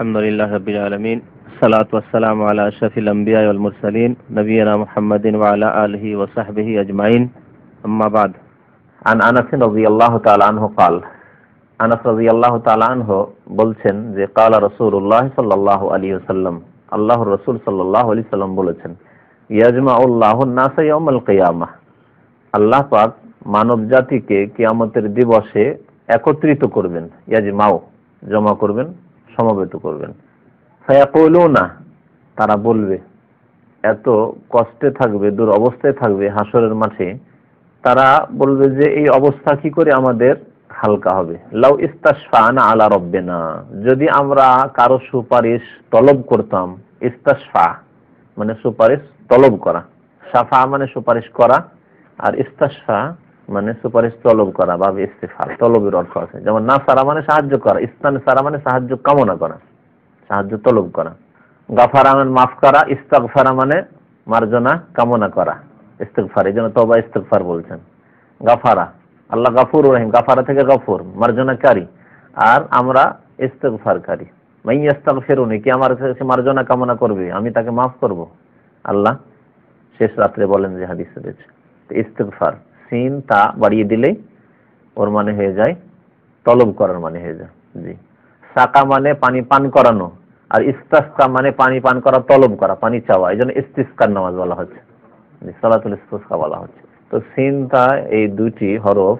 الحمد لله رب العالمين الصلاة والسلام على أشرف الأنبياء والمرسلين نبينا محمد وعلى آله وصحبه أجمعين أما بعد عن أنس رضي الله تعالى عنه قال আনাস রাদিয়াল্লাহু তাআলা আনহু বলছেন যে قال رسول الله صلى الله عليه وسلم আল্লাহর রাসূল সাল্লাল্লাহু আলাইহি সাল্লাম বলেছেন ইয়াজমাউল্লাহু الناس يوم القيامه আল্লাহ পাক মানব জাতিকে কিয়ামতের দিবসে একত্রিত করবেন ইয়াজমাউ জমা করবেন সমবেত করবেন। ফায়াকুলুনা, তারা বলবে, এত কষ্টে থাকবে দূর অবস্থায় থাকবে হাসরের মাঠে। তারা বলবে যে, এই অবস্থা কি করে আমাদের হালকা হবে? লাউ ইস্তাসফানা আলা রব্বিনা, যদি আমরা কারও সুপারিশ তলব করতাম ইস্তাসফা মানে সুপারিশ তলব করা সাফা মানে সুপারিশ করা, আর ইস্তাসফা মানে সুপারিশ তলব করা বা ইস্তেফা তলবের অর্থ আছে। যেমন না সারা মানে সাহায্য করা ইস্তান সারা মানে সাহায্য কামনা করা, সাহায্য তলব করা। গাফারা মানে মাফ করা, ইস্তাগফারা মানে মার্জনা কামনা করা, ইস্তেগফার, এই জন্য তবা ইস্তেগফার বলছেন। গাফারা, আল্লাহ গাফুর রহিম, গাফারা থেকে গফুর, মার্জনাকারী। আর আমরা ইস্তেগফারকারী। মাই ইস্তাগফিরুনি কি আমার কাছে মার্জনা কামনা করবে, আমি তাকে মাফ করব। আল্লাহ শেষ রাত্রে বলেন যে হাদিসে রয়েছে। ইস্তেগফার সিন, তা বাড়িয়ে দিলেই ওর মানে হয়ে যায়, তলব করার মানে হয়ে যায়, জি। সাকা মানে পানি পান করানো, আর ইস্তাসকা মানে পানি পান করা, তলব করা, পানি চাওয়া, এই জন্য ইস্তিস্কার নামাজ বলা হচ্ছে সালাতুল ইস্তিসকা বলা হচ্ছে। তো সিনটা এই দুইটি হরফ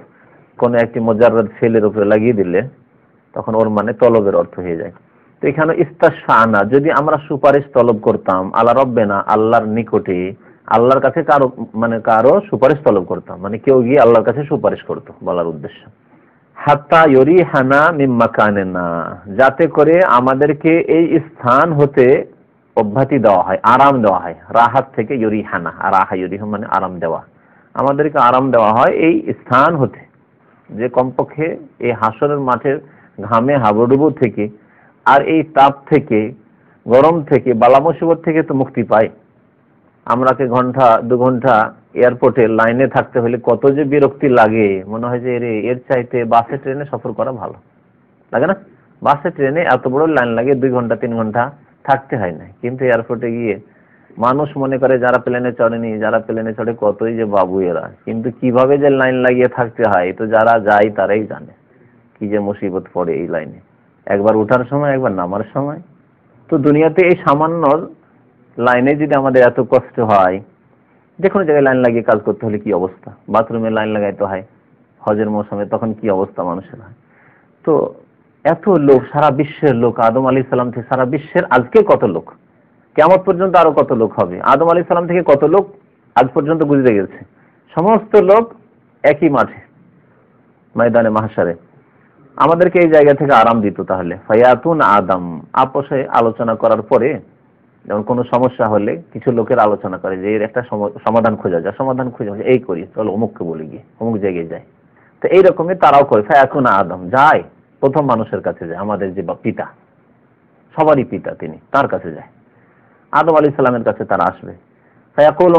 কোন একটি মোজাররদ ফেলের উপরে লাগিয়ে দিলে তখন ওর মানে তলবের অর্থ হয়ে যায়। তো এখানে ইস্তাসফানা যদি আমরা সুপারিশ তলব করতাম, আল্লাহ রব্বেনা আল্লাহর নিকটে আল্লাহর কাছে কারও মানে কারও সুপারিশ তলব করতাম মানে কেউ গিয়ে আল্লাহর কাছে সুপারিশ করত বলার উদ্দেশ্য। হাত্তা ইয়রি হানা মিম্মা কানে না যাতে করে আমাদেরকে এই স্থান হতে অব্যাহতি দেওয়া হয়, আরাম দেওয়া হয়। রাহাত থেকে ইয়রি হানা রাহা ইয়রি মানে আরাম দেওয়া। আমাদেরকে আরাম দেওয়া হয় এই স্থান হতে। যে কমপক্ষে এই হাসরের মাঠের ঘামে হাবুডুবু থেকে আর এই তাপ থেকে, গরম থেকে বালা মুসিবত থেকে তো মুক্তি পাই আমরাকে ঘণ্টা, দু ঘণ্টা এয়ারপোর্টে লাইনে থাকতে হলে কত যে বিরক্তি লাগে। মনে হয় যে, এর চাইতে বাসে, ট্রেনে সফর করা ভালো। লাগে না? বাসে, ট্রেনে এত বড় লাইন লাগে, দুই ঘণ্টা, তিন ঘণ্টা থাকতে হয় না। কিন্তু এয়ারপোর্টে গিয়ে মানুষ মনে করে, যারা প্লেনে চড়েনি, যারা প্লেনে চড়ে, কতই যে বাবু এরা। কিন্তু কীভাবে যে লাইন লাগিয়ে থাকতে হয় তো যারা যায়, তারাই জানে কি যে মুসিবত পড়ে এই লাইনে। একবার উঠার সময়, একবার নামার সময়। তো দুনিয়াতে এই সামান্য লাইনে যদি আমাদের এত কষ্ট হয়, যে কোনো জায়গায় লাইন লাগিয়ে কাজ করতে হলে কি অবস্থা? বাথরুমে লাইন লাগাইতে হয়, হজের মৌসুমে তখন কি অবস্থা মানুষের হয়? তো এত লোক, সারা বিশ্বের লোক, আদম আলী সালাম থেকে সারা বিশ্বের আজকে কত লোক? কেমন পর্যন্ত আরও কত লোক হবে? আদম আলী সালাম থেকে কত লোক আজ পর্যন্ত গুজরে গেছে? সমস্ত লোক একই মাঠে, ময়দানে মাহাসারে আমাদেরকে এই জায়গা থেকে আরাম দিত তাহলে। ফায়াতুন আদম আপোষে আলোচনা করার পরে যেমন কোনো সমস্যা হলে কিছু লোকের আলোচনা করে যে এর একটা সমাধান খোঁজা যায় সমাধান খুঁজে এই করি। চলো অমুককে বলে গিয়ে, অমুক জায়গায় যায়। তো এইরকমই তারাও করে ফায়াকুন আদম যায়, প্রথম মানুষের কাছে যায়, আমাদের যে পিতা। সবারই পিতা তিনি, তার কাছে যায়। আদম আলী সালামের কাছে তারা আসবে।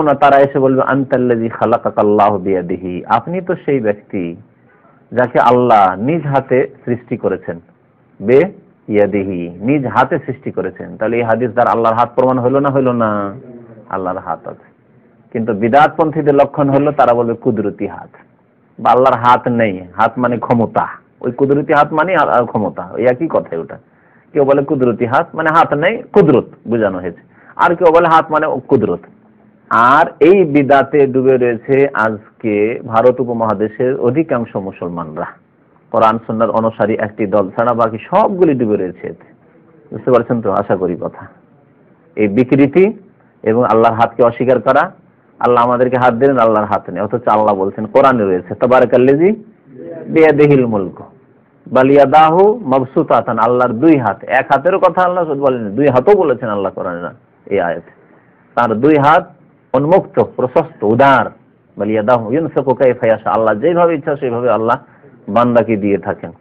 না তারা এসে বলবে আন্তাল্লাজি খালাকাল্লাহ বিয়াদিহি। আপনি তো সেই ব্যক্তি যাকে আল্লাহ নিজ হাতে সৃষ্টি করেছেন। বে ইয়াদিহি, নিজ হাতে সৃষ্টি করেছেন। তাহলে এই হাদিস দ্বারা আল্লাহর হাত প্রমাণ হলো না হলো না? আল্লাহর হাত আছে। কিন্তু বিদাতপন্থীদের লক্ষণ হলো, তারা বলবে কুদরতি হাত। বা আল্লাহর হাত নেই, হাত মানে ক্ষমতা। ওই কুদরতি হাত মানে ক্ষমতা। ওই একই কথাই ওটা। কেউ বলে কুদরতি হাত মানে হাত নেই, কুদরত বোঝানো হয়েছে। আর কেউ বলে হাত মানে কুদরত। আর এই বিদাতে ডুবে রয়েছে আজকে ভারত উপমহাদেশের অধিকাংশ মুসলমানরা। কোরআন সন্ন্যার অনুসারী একটি দল ছাড়া বাকি সবগুলি ডুবে রয়েছে। বুঝতে পারছেন তো? আশা করি কথা। এই বিকৃতি এবং আল্লাহর হাতকে অস্বীকার করা, আল্লাহ আমাদেরকে হাত দিলেন, আল্লাহর হাত নেই। অথচ আল্লাহ বলছেন, কোরআনে রয়েছে তবারকাল্লেজি বেয়াদেহিল মুলক। বালিয়াদাহু মবসুতাতান, আল্লাহর দুই হাত। এক হাতেরও কথা আল্লাহ বলেন দুই হাতও বলেছেন আল্লাহ কোরআনে এই আয়াত। তার দুই হাত উন্মুক্ত, প্রশস্ত, উদার। বালিয়াদাহু ইউনফিকু কাইফা ইয়াশা, আল্লাহ যেভাবে ইচ্ছা সেভাবে আল্লাহ বান্দাকে দিয়ে থাকেন।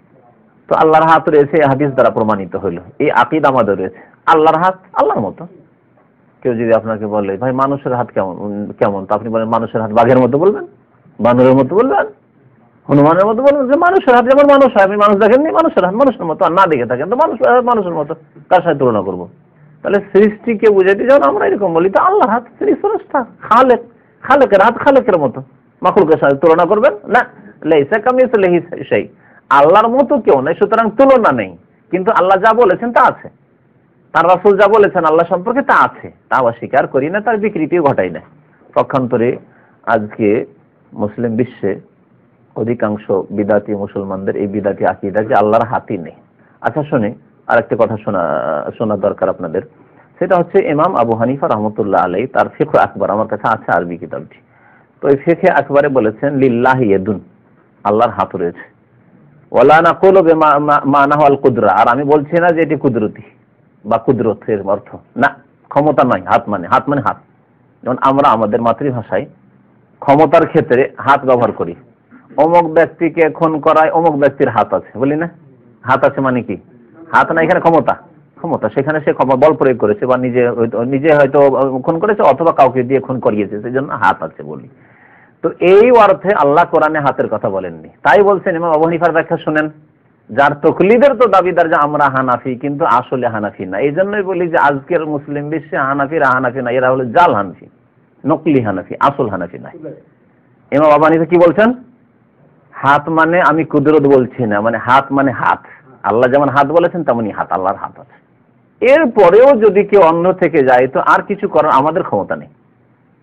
তো আল্লাহর হাত রয়েছে হাদিস দ্বারা প্রমাণিত হইল। এই আকিদ আমাদের রয়েছে। আল্লাহর হাত, আল্লাহর মতো। কেউ যদি আপনাকে বলে, ভাই, মানুষের হাত কেমন? কেমন? তো আপনি বলেন, মানুষের হাত বাঘের মতো বলবেন? বানরের মতো বলবেন? হনুমানের মতো বলুন যে মানুষের হাত যেমন মানুষ হয়, আপনি মানুষ দেখেননি, মানুষের হাত মানুষের মতো। আর না দেখে থাকেন, তো মানুষ মানুষের মতো। কার সাথে তুলনা করব? তাহলে সৃষ্টিকে বুঝাইতে যখন আমরা এরকম বলি, তো আল্লাহ হাত তিনি স্রষ্টা, খালেক, খালেকের হাত খালেকের মতো। মাখলুকের সাথে তুলনা করবেন? না। লেইসা কামিস লেহি সেই আল্লাহর মতো কেউ নেই, সুতরাং তুলনা নেই। কিন্তু আল্লাহ যা বলেছেন তা আছে। তার রাসূল যা বলেছেন আল্লাহ সম্পর্কে তা আছে। তা অস্বীকার করি না, তার বিকৃতিও ঘটাই না। পক্ষান্তরে আজকে মুসলিম বিশ্বে অধিকাংশ বিদাতি মুসলমানদের এই বিদাতি আকিদা যে আল্লাহর হাতি নেই। আচ্ছা শুনে, আরেকটা কথা শোনা শোনা দরকার আপনাদের। সেটা হচ্ছে ইমাম আবু হানিফা রহমতুল্লাহ আলাই তার ফিকহ আকবর, আমার কাছে আছে আরবি কিতাবটি। তো এই ফিকহে আকবরে বলেছেন, লিল্লাহি ইয়াদুন। আল্লাহর হাত রয়েছে। ওয়ালা নাকুলু বিমা মানাহু আল কুদরা আর আমি বলছি না যে এটি কুদরতি বা কুদরতের অর্থ। না, ক্ষমতা নয়, হাত মানে হাত মানে হাত। যেমন আমরা আমাদের মাতৃভাষায় ক্ষমতার ক্ষেত্রে হাত ব্যবহার করি। অমুক ব্যক্তিকে খুন করায় অমুক ব্যক্তির হাত আছে, বলি না? হাত আছে মানে কি? হাত না, এখানে ক্ষমতা। ক্ষমতা, সেখানে সে বল প্রয়োগ করেছে বা নিজে নিজে হয়তো খুন করেছে অথবা কাউকে দিয়ে খুন করিয়েছে সেই জন্য হাত আছে বলি। তো এই অর্থে আল্লাহ কোরআনে হাতের কথা বলেননি। তাই বলছেন ইমাম আবু হানিফার ব্যাখ্যা শুনেন, যার তকলিদের তো দাবিদার যে আমরা হানাফি, কিন্তু আসলে হানাফি না। এই জন্যই বলি যে আজকের মুসলিম বিশ্বে হানাফিরা হানাফি না, এরা হলো জাল হানাফি, নকলি হানাফি, আসল হানাফি নাই ইমাম আবু হানিফা কি বলছেন? হাত মানে আমি কুদরত বলছি না মানে হাত মানে হাত। আল্লাহ যেমন হাত বলেছেন তেমনই হাত, আল্লাহর হাত আছে। এরপরেও যদি কেউ অন্য থেকে যায়, তো আর কিছু করার আমাদের ক্ষমতা নেই।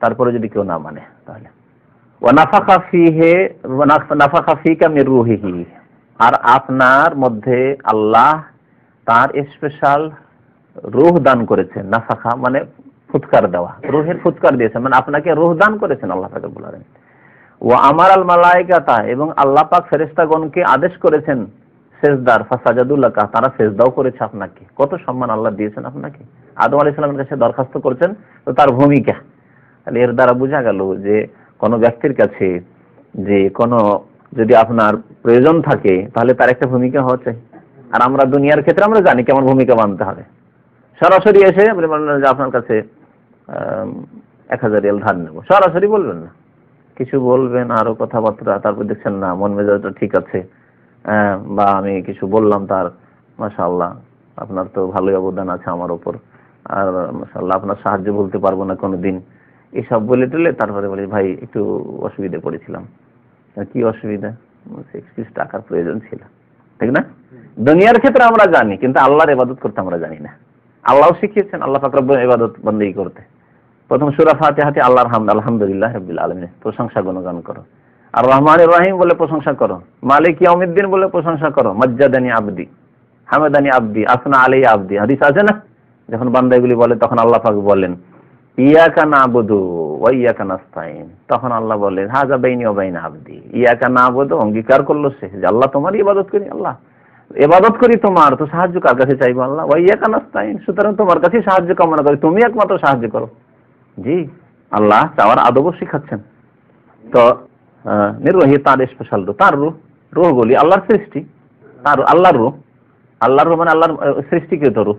তারপরে যদি কেউ না মানে তাহলে। আর আপনার মধ্যে আল্লাহ তার স্পেশাল রুহ দান করেছেন। নাফাখা মানে ফুৎকার দেওয়া। রুহের ফুৎকার দিয়েছেন। মানে আপনাকে রুহ দান করেছেন আল্লাহ তাকে বলেন ও আমার আল মালাইকাতা এবং আল্লাহ পাক ফেরেশতাগণকে আদেশ করেছেন সেজদার। ফাসাজাদুল্লাহ তারা সেজদাও করেছে আপনাকে। কত সম্মান আল্লাহ দিয়েছেন আপনাকে। আদম আলাইহিস সালামের কাছে দরখাস্ত করছেন, তো তার ভূমিকা। তাহলে এর দ্বারা বোঝা গেল যে কোনো ব্যক্তির কাছে যে কোনো যদি আপনার প্রয়োজন থাকে তাহলে তার একটা ভূমিকা হওয়া চাই। আর আমরা দুনিয়ার ক্ষেত্রে আমরা জানি কেমন ভূমিকা মানতে হবে। সরাসরি এসে আপনি বললেন যে আপনার কাছে এক হাজার রিয়াল ধার নেব। সরাসরি বলবেন না। কিছু বলবেন আরও কথাবার্তা তারপর দেখছেন না মন মেজাজটা ঠিক আছে। হ্যাঁ, বা আমি কিছু বললাম তার মাশাআল্লাহ আপনার তো ভালোই অবদান আছে আমার ওপর। আর মাশাআল্লাহ আপনার সাহায্য বলতে পারব না কোনোদিন। এসব বলে টলে তারপরে বলি ভাই একটু অসুবিধে পড়েছিলাম। কি অসুবিধা? বলছে, টাকার প্রয়োজন ছিল। ঠিক না? দুনিয়ার ক্ষেত্রে আমরা জানি কিন্তু আল্লাহর ইবাদত করতে আমরা জানি না। আল্লাহ শিখিয়েছেন আল্লাহ পাক রব্বুল ইবাদত বন্দেগী করতে। প্রথম সূরা ফাতিহাতে আল্লাহর হামদ আলহামদুলিল্লাহ রাব্বিল আলামিন প্রশংসা গুণগান করো। আর রহমান রহিম বলে প্রশংসা করো। মালিক ইয়াউমিদ্দিন বলে প্রশংসা করো। মজ্জাদানি আবদি হামেদানি আবদি আসনা আলাই আবদি। হাদিস আছে না? যখন বান্দা এগুলি বলে তখন আল্লাহ পাক বলেন ইয়াকা নাবুদু ওয়া ইয়াকা নাস্তাইন তখন আল্লাহ বলে, হাজা বাইনি ওয়া বাইনা আবদি। ইয়াকা নাবুদু, অঙ্গীকার করল সে যে, আল্লাহ তোমারই ইবাদত করি, আল্লাহ। ইবাদত করি তোমার, তো সাহায্য কার কাছে চাইব আল্লাহ? ওয়া ইয়াকা নাস্তাইন সুতরাং তোমার কাছে সাহায্য কামনা করি, তুমি একমাত্র সাহায্য করো। জি, আল্লাহ চাওয়ার আদবও শিখাচ্ছেন। তো নির্বাহী তার স্পেশাল রূহ তার রূহ বলি আল্লাহর সৃষ্টি, তার, আল্লাহর রূহ আল্লাহর রূহ মানে আল্লাহর সৃষ্টিকৃত রূহ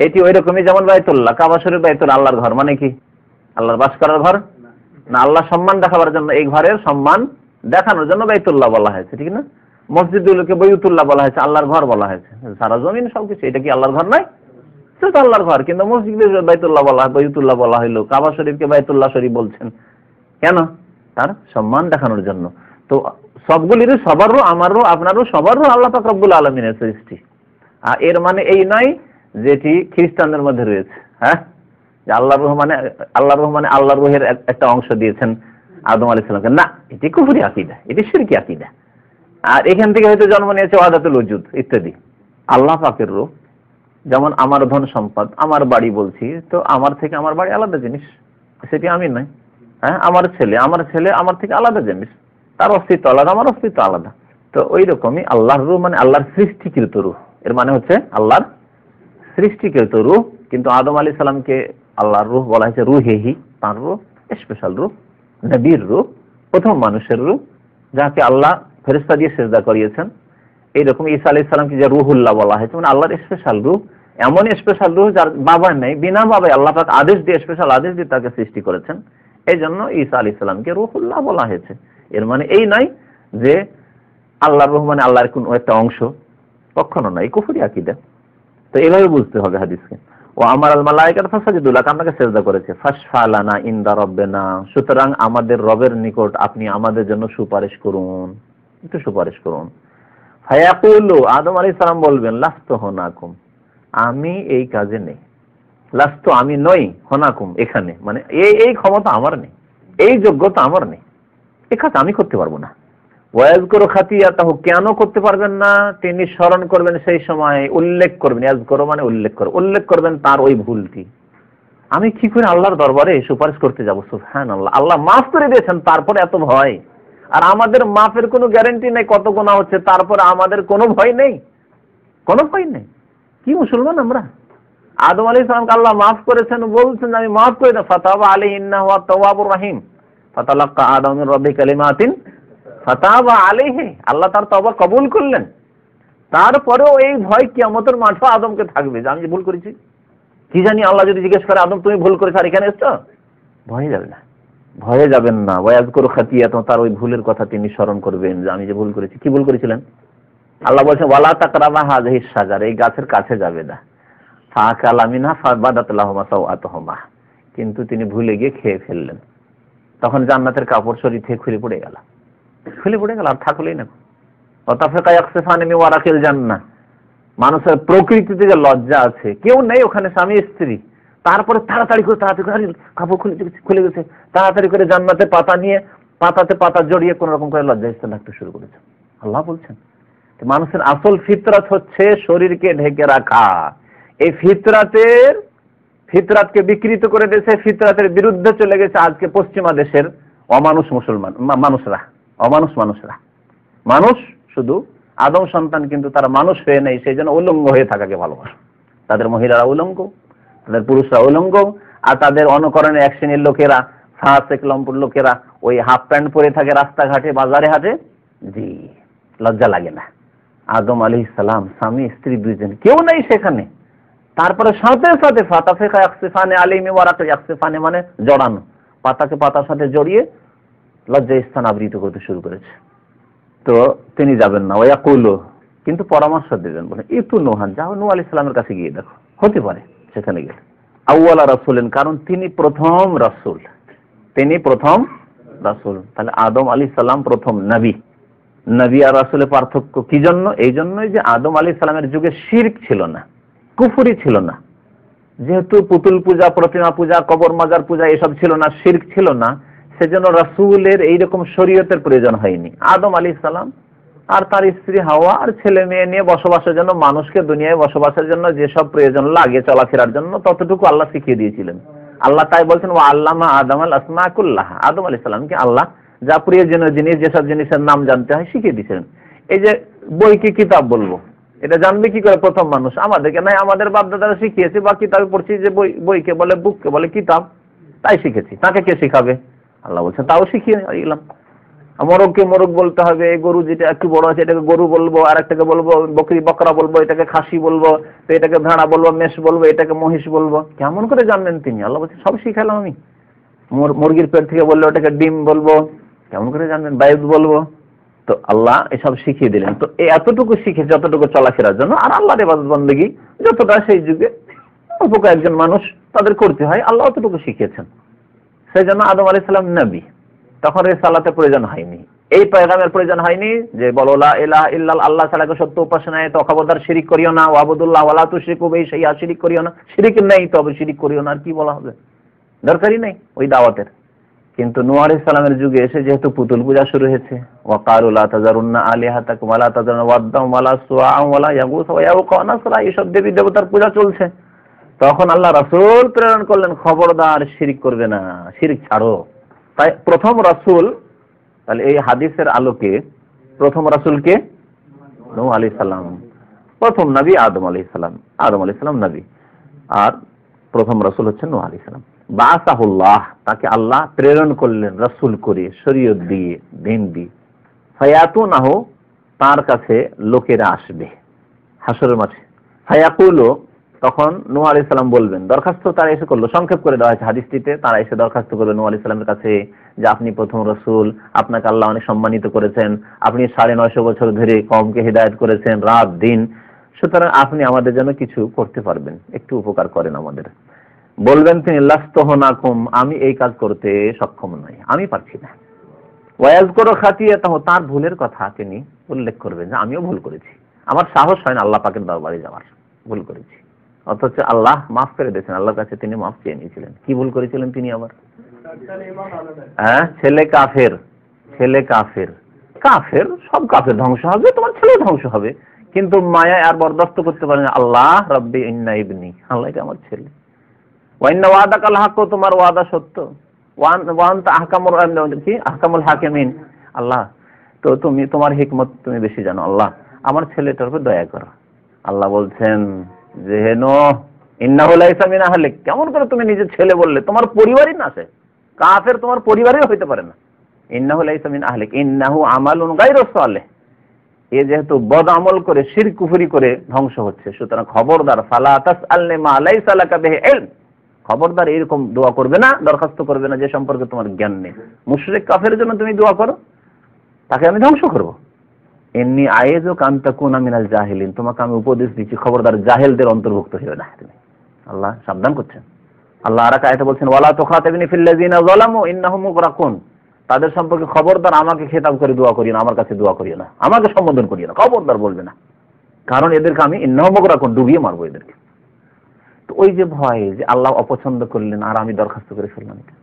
এটি ওই রকমই যেমন বাইতুল্লাহ, কাবা শরীফ বাইতুল্লাহ আল্লাহর ঘর মানে কি? আল্লাহর বাস করার ঘর? না আল্লাহ সম্মান দেখাবার জন্য এই ঘরের সম্মান দেখানোর জন্য বাইতুল্লাহ বলা হয়েছে, ঠিক না? মসজিদগুলোকে বৈতুল্লাহ বলা হয়েছে, আল্লাহর ঘর বলা হয়েছে। সারা জমিন সবকিছু, এটা কি আল্লাহর ঘর নয়? সেটা আল্লাহর ঘর, কিন্তু মসজিদে বাইতুল্লাহ বলা বৈতুল্লাহ বলা হইল, কাবা শরীফকে বাইতুল্লাহ শরীফ বলছেন। কেন? তার সম্মান দেখানোর জন্য। তো সবগুলিরই সবারও, আমারও, আপনারও সবারও আল্লাহ পাক রব্বুল আলমিনের সৃষ্টি। আর এর মানে এই নয় যেটি খ্রিস্টানদের মধ্যে রয়েছে হ্যাঁ? আল্লাহ রহমানে আল্লাহ রহমানে আল্লাহ রুহের একটা অংশ দিয়েছেন আদম আলাইহিস সালামকে। না, এটি কুফরি আকিদা, এটি শিরকি আকিদা। আর এখান থেকে হয়তো জন্ম নিয়েছে ওয়াদাতুল উজুদ ইত্যাদি। আল্লাহ পাকের রূপ যেমন আমার ধন সম্পদ, আমার বাড়ি বলছি, তো আমার থেকে আমার বাড়ি আলাদা জিনিস। সেটি আমি নয় হ্যাঁ? আমার ছেলে আমার ছেলে আমার থেকে আলাদা জিনিস। তার অস্তিত্ব আলাদা, আমার অস্তিত্ব আলাদা। তো ওই রকমই আল্লাহর রূহ মানে আল্লাহর সৃষ্টিকৃত রূহ। এর মানে হচ্ছে আল্লাহর সৃষ্টিকৃত রূহ কিন্তু আদম আলী সালামকে আল্লাহর রূহ বলা হয়েছে রুহেহি, তার রূহ স্পেশাল রূহ নবীর রূহ প্রথম মানুষের রূহ যাকে আল্লাহ ফেরেস্তা দিয়ে সেজদা করিয়েছেন। এইরকম ঈসা আলাইহিস সালামকে যে রুহুল্লাহ বলা হয়েছে মানে আল্লাহর স্পেশাল রূহ এমন স্পেশাল রূহ যার বাবা নেই, বিনা বাবায় আল্লাহ পাক আদেশ দিয়ে স্পেশাল আদেশ দিয়ে তাকে সৃষ্টি করেছেন। এই জন্য ঈসা আলাইহিস সালামকে রুহুল্লাহ বলা হয়েছে। এর মানে এই নয় যে আল্লাহর রহমানে আল্লাহর কোন একটা অংশ, কখনো নয় কুফুরি আকিদা। তো এভাবে বুঝতে হবে হাদিসকে। ও আমার আল মালাইকাত ফাসাজিদুল্লাহ আপনাকে সেজদা করেছে। ফাসফালানা ইনদা রব্বেনা, সুতরাং আমাদের রবের নিকট আপনি আমাদের জন্য সুপারিশ করুন। একটু সুপারিশ করুন। ফায়াকুলু, আদম আলাইহিস সালাম বলবেন, লাস্ত হনাকুম। আমি এই কাজে নেই। লাস্ত আমি নই, হনাকুম এখানে। মানে এই এই ক্ষমতা আমার নেই। এই যোগ্যতা আমার নেই। এ কাজ আমি করতে পারব না। ওয়াজ করো খাতিয়া তাহ কেন করতে পারবেন না? তিনি স্মরণ করবেন সেই সময়, উল্লেখ করবেন। ইয়াজ করো মানে উল্লেখ করো উল্লেখ করবেন তার ওই ভুলটি। আমি কি করে আল্লাহর দরবারে সুপারিশ করতে যাব? সুফহান আল্লাহ আল্লাহ মাফ করে দিয়েছেন, তারপরে এত ভয়। আর আমাদের মাফের কোনো গ্যারান্টি নেই কত গোনা হচ্ছে, তারপরে আমাদের কোনো ভয় নেই। কোনো ভয় নেই। কি মুসলমান আমরা? আদম আলী ইসলামকে আল্লাহ মাফ করেছেন, বলছেন, আমি মাফ করে দেব। ফাতাবা আলী ইন্না হুয়া তাওয়াবুর রাহিম। ফাতালাক্কা আদম মির রাব্বি কালিমাতিন ফাতাবা আলাইহি, আল্লাহ তার তওবা কবুল করলেন। তারপরেও এই ভয় কিয়ামতের মাঠে আদমকে থাকবে। যে আমি ভুল করেছি? কি জানি আল্লাহ যদি জিজ্ঞেস করে, আদম, তুমি ভুল করেছ, আর এখানে এসছো? ভয়ে যাবে না। ভয়ে যাবেন না। ওয়াজ করো খাতিয়া তো তার ওই ভুলের কথা তিনি স্মরণ করবেন, যে আমি যে ভুল করেছি। কি ভুল করেছিলেন? আল্লাহ বলছেন, ওয়ালা তাকরাবা হাযিহি সাজার এই গাছের কাছে যাবে না। ফাকালা মিনহা ফাবাদাত লাহুমা সাওআতুহুমা। কিন্তু তিনি ভুলে গিয়ে খেয়ে ফেললেন। তখন জান্নাতের কাপড় শরীর থেকে খুলে পড়ে গেল। খুলে পড়ে গেল, আর থাকলেই না। অতাফেকা ইয়াকসিফানি মিন ওয়ারাকিল জান্নাহ। মানুষের প্রকৃতিতে যে লজ্জা আছে। কেউ নেই ওখানে, স্বামী, স্ত্রী। তারপরে তাড়াতাড়ি করে, তাড়াতাড়ি কাপড় খুলে খুলে গেছে। তাড়াতাড়ি করে জান্নাতে পাতা নিয়ে, পাতাতে পাতা জড়িয়ে কোন রকম করে লজ্জা স্থান রাখতে শুরু করেছে। আল্লাহ বলছেন মানুষের আসল ফিতরাত হচ্ছে শরীরকে ঢেকে রাখা। এই ফিতরাতের, ফিতরাতকে বিকৃত করে দিয়েছে, ফিতরাতের বিরুদ্ধে চলে গেছে আজকে পশ্চিমা দেশের অমানুষ মুসলমান মানুষরা। অমানুষ মানুষরা। মানুষ শুধু আদম সন্তান কিন্তু তারা মানুষ হয়ে নেই, সেই জন্য উলঙ্গ হয়ে থাকাকে ভালোবাসে। তাদের মহিলারা উলঙ্গ, তাদের পুরুষরা উলঙ্গ, আর তাদের অনুকরণে এক শ্রেণির লোকেরা ফাঁসেক লম্পুর লোকেরা, ওই হাফ প্যান্ট পরে থাকে রাস্তাঘাটে, বাজারে, হাটে, জি, লজ্জা লাগে না। আদম আলী সালাম, স্বামী, স্ত্রী দুইজন, কেউ নেই সেখানে। তারপরে সাথে সাথে ফাতাফেকা একসিফানে আলিমি ওয়ারাকে একসিফানে মানে জড়ানো। পাতাকে পাতার সাথে জড়িয়ে লজ্জা স্থান আবৃত করতে শুরু করেছে। তো তিনি যাবেন না। ওয়াকুল কিন্তু পরামর্শ দিলেন বলে, ইতু নোহান, যাও নু আলি সালামের কাছে গিয়ে দেখো। হতে পারে সেখানে গেলে। আউ্বালা রাসুলেন, কারণ তিনি প্রথম রাসুল। তিনি প্রথম রাসুল। তাহলে আদম আলী সালাম প্রথম নবী। নবী আর রাসুলের পার্থক্য কি জন্য? এই জন্যই যে আদম আলী সালামের যুগে শির্ক ছিল না, কুফুরি ছিল না। যেহেতু পুতুল পূজা, প্রতিমা পূজা, কবর মাজার পূজা, এসব ছিল না, শির্ক ছিল না। সেজন্য রাসূলের এইরকম শরীয়তের প্রয়োজন হয়নি। আদম আলী সালাম আর তার স্ত্রী হাওয়া আর ছেলে মেয়ে নিয়ে বসবাসের জন্য, মানুষকে দুনিয়ায় বসবাসের জন্য যেসব প্রয়োজন লাগে চলাফেরার জন্য, ততটুকু আল্লাহ শিখিয়ে দিয়েছিলেন। আল্লাহ তাই বলছেন ও আল্লামা আদম আল আসমাকুল্লাহ আদম আলী সালামকে আল্লাহ যা প্রয়োজনীয় জিনিস, যেসব জিনিসের নাম জানতে হয় শিখিয়ে দিয়েছিলেন। এই যে বইকে কিতাব বলব? এটা জানবে কি করে প্রথম মানুষ? আমাদেরকে নাই, আমাদের বাপদাদারা শিখিয়েছে বা কিতাবে পড়ছি যে বই, বইকে বলে, বুককে বলে কিতাব। তাই শিখেছি। তাকে কে শিখাবে? আল্লাহ বলছেন তাও শিখিয়ে এলাম। মোরগকে মোরগ বলতে হবে, গরু যেটা একটু বড় আছে, এটাকে গরু বলব, আর একটাকে বলব, বকরি, বকরা বলব, এটাকে খাসি বলব, তো এটাকে ভেড়া বলব, মেষ বলব, এটাকে মহিষ বলব। কেমন করে জানলেন তিনি? আল্লাহ বলছে, সব শিখালাম আমি। মুর- মুরগির পেট থেকে বললে ওটাকে ডিম বলব। কেমন করে জানবেন বায়ুদ বলব। তো আল্লাহ এসব শিখিয়ে দিলেন। তো এতটুকু শিখে, যতটুকু চলাফেরার জন্য, আর আল্লাহর ইবাদত বন্দেগী, যতটা সেই যুগে অল্প কয়েকজন মানুষ তাদের করতে হয়, আল্লাহ অতটুকু শিখিয়েছেন। সেই জন্য আদম আলাইহিস সালাম নবী। তখন রেসালাতের প্রয়োজন হয়নি। এই পয়গামের প্রয়োজন হয়নি যে বলো, লা ইলাহা ইল্লাল আল্লাহ ছাড়াকে সত্য উপাসনায় তো খবরদার শিরিক করিও না। ওয়াবুদুল্লাহ ওয়ালা তুশরিকু বিহি সেই শিরিক করিও না। শিরিক নেই, তবে শিরিক করিও না। আর কি বলা হবে? দরকারই নেই ওই দাওয়াতের। কিন্তু নূহ আলাইহিস সালামের যুগে এসে যেহেতু পুতুল পূজা শুরু হয়েছে ওয়াকালু লা তাজারুন্না আলিহাতাকুম ওয়ালা তাজারুন্না ওয়াদ্দাম ওয়ালা সুআম ওয়ালা ইয়াগুস, ওয়া ইয়াউকা ওয়া নাসরা এইসব দেবী দেবতার পূজা চলছে। তখন আল্লাহ রাসূল প্রেরণ করলেন, খবরদার শিরিক করবে না, শিরিক ছাড়ো। তাই প্রথম রাসূল, তাহলে এই হাদিসের আলোকে প্রথম রাসূলকে নূহ আলাইহিস সালাম। প্রথম নবী আদম আলাইহিস সালাম। আদম আলাইহিস সালাম নবী। আর প্রথম রাসূল হচ্ছেন নূহ আলাইহিস সালাম। বাসাহুল্লাহ তাকে আল্লাহ প্রেরণ করলেন, রাসূল করে, শরীয়ত দিয়ে, দিন দিয়ে। ফায়াতুনাহু, তার কাছে লোকেরা আসবে, হাসরের মাঠে। ফায়াকুলু তখন নোয়া আলি সাল্লাম বলবেন, দরখাস্ত তারা এসে করল। সংক্ষেপ করে দেওয়া হয়েছে হাদিসটিতে, তারা এসে দরখাস্ত করবে নোয়া আলি সাল্লামের কাছে যে আপনি প্রথম রসুল, আপনাকে আল্লাহ অনেক সম্মানিত করেছেন, আপনি সাড়ে নয়শো বছর ধরে কমকে হৃদায়ত করেছেন রাত, দিন। সুতরাং আপনি আমাদের জন্য কিছু করতে পারবেন। একটু উপকার করেন আমাদের। বলবেন তিনি, লাস্তহনাকুম, আমি এই কাজ করতে সক্ষম নই, আমি পারছি না। ওয়াজ করো খাতিয়ে তাহ তার ভুলের কথা তিনি উল্লেখ করবেন যে, আমিও ভুল করেছি। আমার সাহস হয় না আল্লাহ পাকের দরবারে যাওয়ার। ভুল করেছি। অথচ আল্লাহ মাফ করে দিয়েছেন। আল্লাহর কাছে তিনি মাফ চেয়ে নিয়েছিলেন। কি ভুল করেছিলেন তিনি আবার? হ্যাঁ? ছেলে কাফের। ছেলে কাফের। কাফের সব কাফের ধ্বংস হবে তোমার ছেলে ধ্বংস হবে। কিন্তু মায়া আর বরদাস্ত করতে পারে আল্লাহ, রব্বি ইন্না ইবনি। আল্লাহ আমার ছেলে। ওয়াইন্না ওয়াদা কাল তোমার ওয়াদা সত্য। One one আহকামুল হাকিমিন। আল্লাহ, তো তুমি, তোমার হিকমত তুমি বেশি জানো। আল্লাহ, আমার ছেলেটার উপর দয়া করো। আল্লাহ বলছেন যে হেন ইন্নাহুল ইসলামিন আহলে কেমন করে তুমি নিজের ছেলে বললে? তোমার পরিবারই না সে। কাফের তোমার পরিবারই হইতে পারে না। ইন্নাহুল ইসলামিন আহলে ইন্নাহু আমালুন গায়রু সালেহ। এ যেহেতু বদ আমল করে শির কুফরি করে ধ্বংস হচ্ছে, সুতরাং খবরদার, ফালা তাসআলনি মা লাইসা লাকা বিহি ইলম। খবরদার এরকম দোয়া করবে না, দরখাস্ত করবে না, যে সম্পর্কে তোমার জ্ঞান নেই। মুশরিক কাফের জন্য তুমি দোয়া করো, তাকে আমি ধ্বংস করব। এমনি আয়েজ ও কান্তা কুনা মিনাল জাহিলিন। তোমাকে আমি উপদেশ দিচ্ছি, খবরদার জাহেলদের অন্তর্ভুক্ত হইবে না, তুমি। আল্লাহ, সাবধান করছেন। আল্লাহ আর আয়াতে বলছেন, ওয়ালা তুখাতিবিনি ফিল্লাযিনা যালামু ইন্নাহুম মুগরাকুন। তাদের সম্পর্কে খবরদার আমাকে খেতাব করে দোয়া করিও না, আমার কাছে দোয়া করিও না। আমাকে সম্বোধন করিও না, খবরদার বলবে না। কারণ এদেরকে আমি ইন্নাহুম মুগরাকুন, ডুবিয়ে মারবো এদেরকে। তো ওই যে ভয় যে আল্লাহ অপছন্দ করলেন, আর আমি দরখাস্ত করে ফেললাম এটা।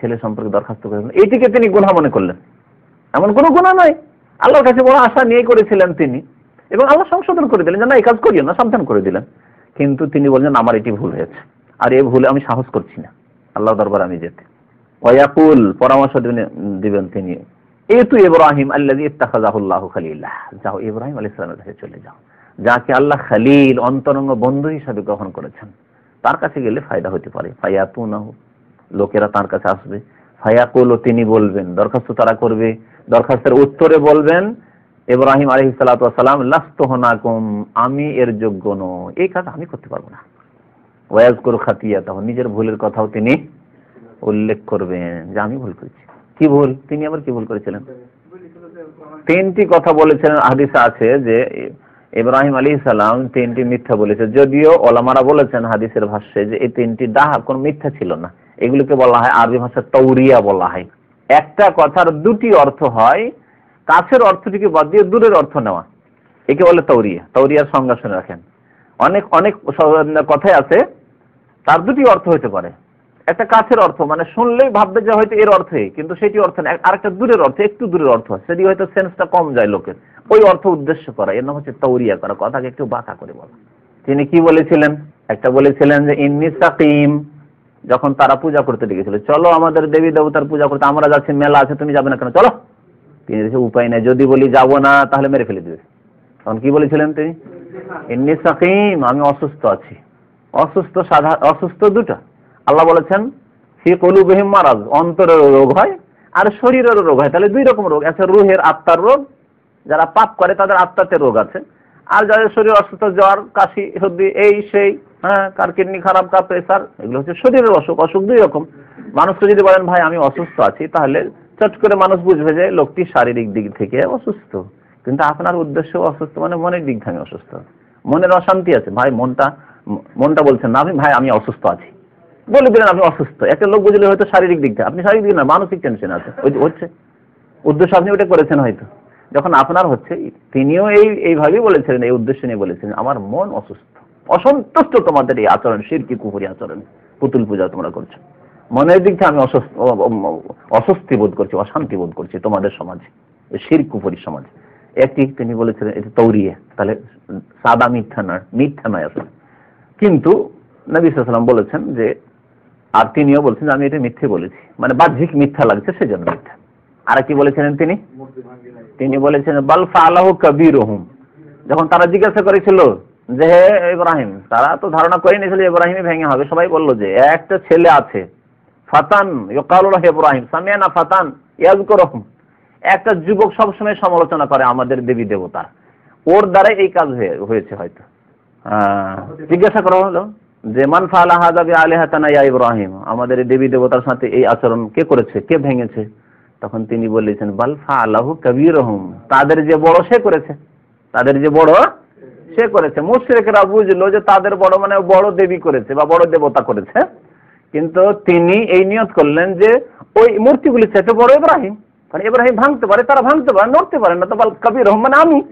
ছেলে সম্পর্কে দরখাস্ত করে এইটিকে তিনি গুনাহ মনে করলেন। এমন কোনো গুনাহ নয়। আল্লাহর কাছে বড় আশা নিয়ে করেছিলেন তিনি। এবং আল্লাহ সংশোধন করে দিলেন যে, না, এই কাজ করিও না, সাবধান করে দিলেন। কিন্তু তিনি বললেন আমার এটি ভুল হয়েছে। আর এই ভুলে আমি সাহস করছি না। আল্লাহ দরবার আমি যেতে। ওয়াকুল পরামর্শ দিবেন তিনি, এতু ইব্রাহিম আল্লাযী ইত্তাখাযাহুল্লাহু খালিলাহ যাও, ইব্রাহিম আলাইহিস সালামের কাছে চলে যাও। যাকে আল্লাহ খালিল, অন্তরঙ্গ বন্ধু হিসাবে গ্রহণ করেছেন। তার কাছে গেলে ফায়দা হতে পারে। ফায়াতুনাহু, লোকেরা তার কাছে আসবে। ফায়াকুল, তিনি বলবেন, দরখাস্ত তারা করবে। দরখাস্তের উত্তরে বলবেন, ইব্রাহিম আলহি সালাম লাস্তহনাকুম আমি এর যোগ্য নই। এই কাজ আমি করতে পারব না। ওয়াজ করু খাতিয়া তখন নিজের ভুলের কথাও তিনি উল্লেখ করবেন যে আমি ভুল করেছি। কি ভুল? তিনি আবার কি ভুল করেছিলেন? তিনটি কথা বলেছিলেন, হাদিসে আছে যে, ইব্রাহিম আলী সালাম তিনটি মিথ্যা বলেছে। যদিও ওলামারা বলেছেন হাদিসের ভাষ্যে যে, এই তিনটি ডাহা কোন মিথ্যা ছিল না। এগুলোকে বলা হয় আরবি ভাষায় তৌরিয়া বলা হয়। একটা কথার দুটি অর্থ হয়, কাছের অর্থটিকে বাদ দিয়ে দূরের অর্থ নেওয়া। একে বলে তৌরিয়া তৌরিয়ার সংজ্ঞা শুনে রাখেন। অনেক অনেক কথাই আছে, তার দুটি অর্থ হতে পারে। একটা কাছের অর্থ মানে শুনলেই ভাববে যে হয়তো এর অর্থে, কিন্তু সেটি অর্থ না। আরেকটা দূরের অর্থ, একটু দূরের অর্থ সেটি হয়তো সেন্সটা কম যায় লোকের। ওই অর্থ উদ্দেশ্য করা, এর নাম হচ্ছে তৌরিয়া করা। কথাকে একটু বাঁকা করে বলা। তিনি কি বলেছিলেন? একটা বলেছিলেন যে, ইন্নি সাকিম। যখন তারা পূজা করতে ডেকেছিল চলো আমাদের দেবী দেবতার পূজা করতে, আমরা যাচ্ছি, মেলা আছে, তুমি যাবে না কেন? চলো। তিনি উপায় নেই, যদি বলি যাব না, তাহলে মেরে ফেলে দিবে। তখন কি বলেছিলেন তিনি? ইন্নি সাকিম, আমি অসুস্থ আছি। অসুস্থ সাধা, অসুস্থ দুটো। আল্লাহ বলেছেন, ফি কলুবহিম মারাজ, অন্তরের রোগ হয় আর শরীরের রোগ হয়। তাহলে দুই রকম রোগ আছে রুহের আত্মার রোগ, যারা পাপ করে তাদের আত্মাতে রোগ আছে, আর যাদের শরীর অসুস্থ, জ্বর, কাশি, সর্দি, এই, সেই হ্যাঁ কার কিডনি খারাপ, কার প্রেসার এগুলো হচ্ছে শরীরের অসুখ অসুখ দুই রকম। মানুষকে যদি বলেন, ভাই, আমি অসুস্থ আছি, তাহলে চট করে মানুষ বুঝবে যে লোকটি শারীরিক দিক থেকে অসুস্থ। কিন্তু আপনার উদ্দেশ্য অসুস্থ মানে মনের দিক থেকে অসুস্থ। মনের অশান্তি আছে। ভাই, মনটা মনটা বলছেন না, ভাই, আমি অসুস্থ আছি। বলে দিলেন, আপনি অসুস্থ। একটা লোক বুঝলে হয়তো শারীরিক দিক থেকে, আপনি শারীরিক দিক না, মানসিক টেনশন আছে। ওই হচ্ছে। উদ্দেশ্য আপনি ওটা করেছেন হয়তো। যখন আপনার হচ্ছে, তিনিও এই, এইভাবেই বলেছিলেন, এই উদ্দেশ্য নিয়ে বলেছিলেন, আমার মন অসুস্থ। অসন্তুষ্ট তোমাদের এই আচরণ শিরকি কুপুরি আচরণ, পুতুল পূজা তোমরা করছ। মনের দিক থেকে আমি অস্বস্তি বোধ করছি, অশান্তি বোধ করছি তোমাদের সমাজে শির কুপুরি সমাজে। একটি তিনি বলেছিলেন, এটি তৌরিয়ে, তাহলে সাদা মিথ্যা নয় মিথ্যা নয় আসলে। কিন্তু নবী সাল্লাম বলেছেন যে, আর তিনিও বলছেন আমি এটা মিথ্যে বলেছি। মানে বাহ্যিক মিথ্যা লাগছে, সেজন্য মিথ্যা। আর কি বলেছিলেন তিনি? তিনি বলেছেন বালফা আল্লাহ কবির যখন তারা জিজ্ঞাসা করেছিল যে হে ইব্রাহিম, তারা তো ধারণা করে নিয়েছিল ইব্রাহিমই ভেঙে হবে। সবাই বলল যে, একটা ছেলে আছে, ফাতান ইকালুল্লাহ ইব্রাহিম, সামিয়ানা ফাতান একটা যুবক সবসময় সমালোচনা করে আমাদের দেবী দেবতার ওর দ্বারাই এই কাজ হয়েছে হয়তো। জিজ্ঞাসা করা হলো যে, মান ফালা হাজা বি আলিহাতানা ইয়া ইব্রাহিম? আমাদের দেবী দেবতার সাথে এই আচরণ কে করেছে, কে ভেঙেছে? তখন তিনি বলেছেন বাল ফালাহু কবিরহুম। তাদের যে বড় সে করেছে। তাদের যে বড় সে করেছে। মুশরিকরা বুঝলো যে তাদের বড় মানে বড় দেবী করেছে বা বড় দেবতা করেছে। কিন্তু তিনি এই নিয়ত করলেন যে ওই মূর্তিগুলি চাইতে বড় ইব্রাহিম। কারণ ইব্রাহিম ভাঙতে পারে, তারা ভাঙতে পারে, নড়তে পারে না তো বাল কবির রহমান আমি।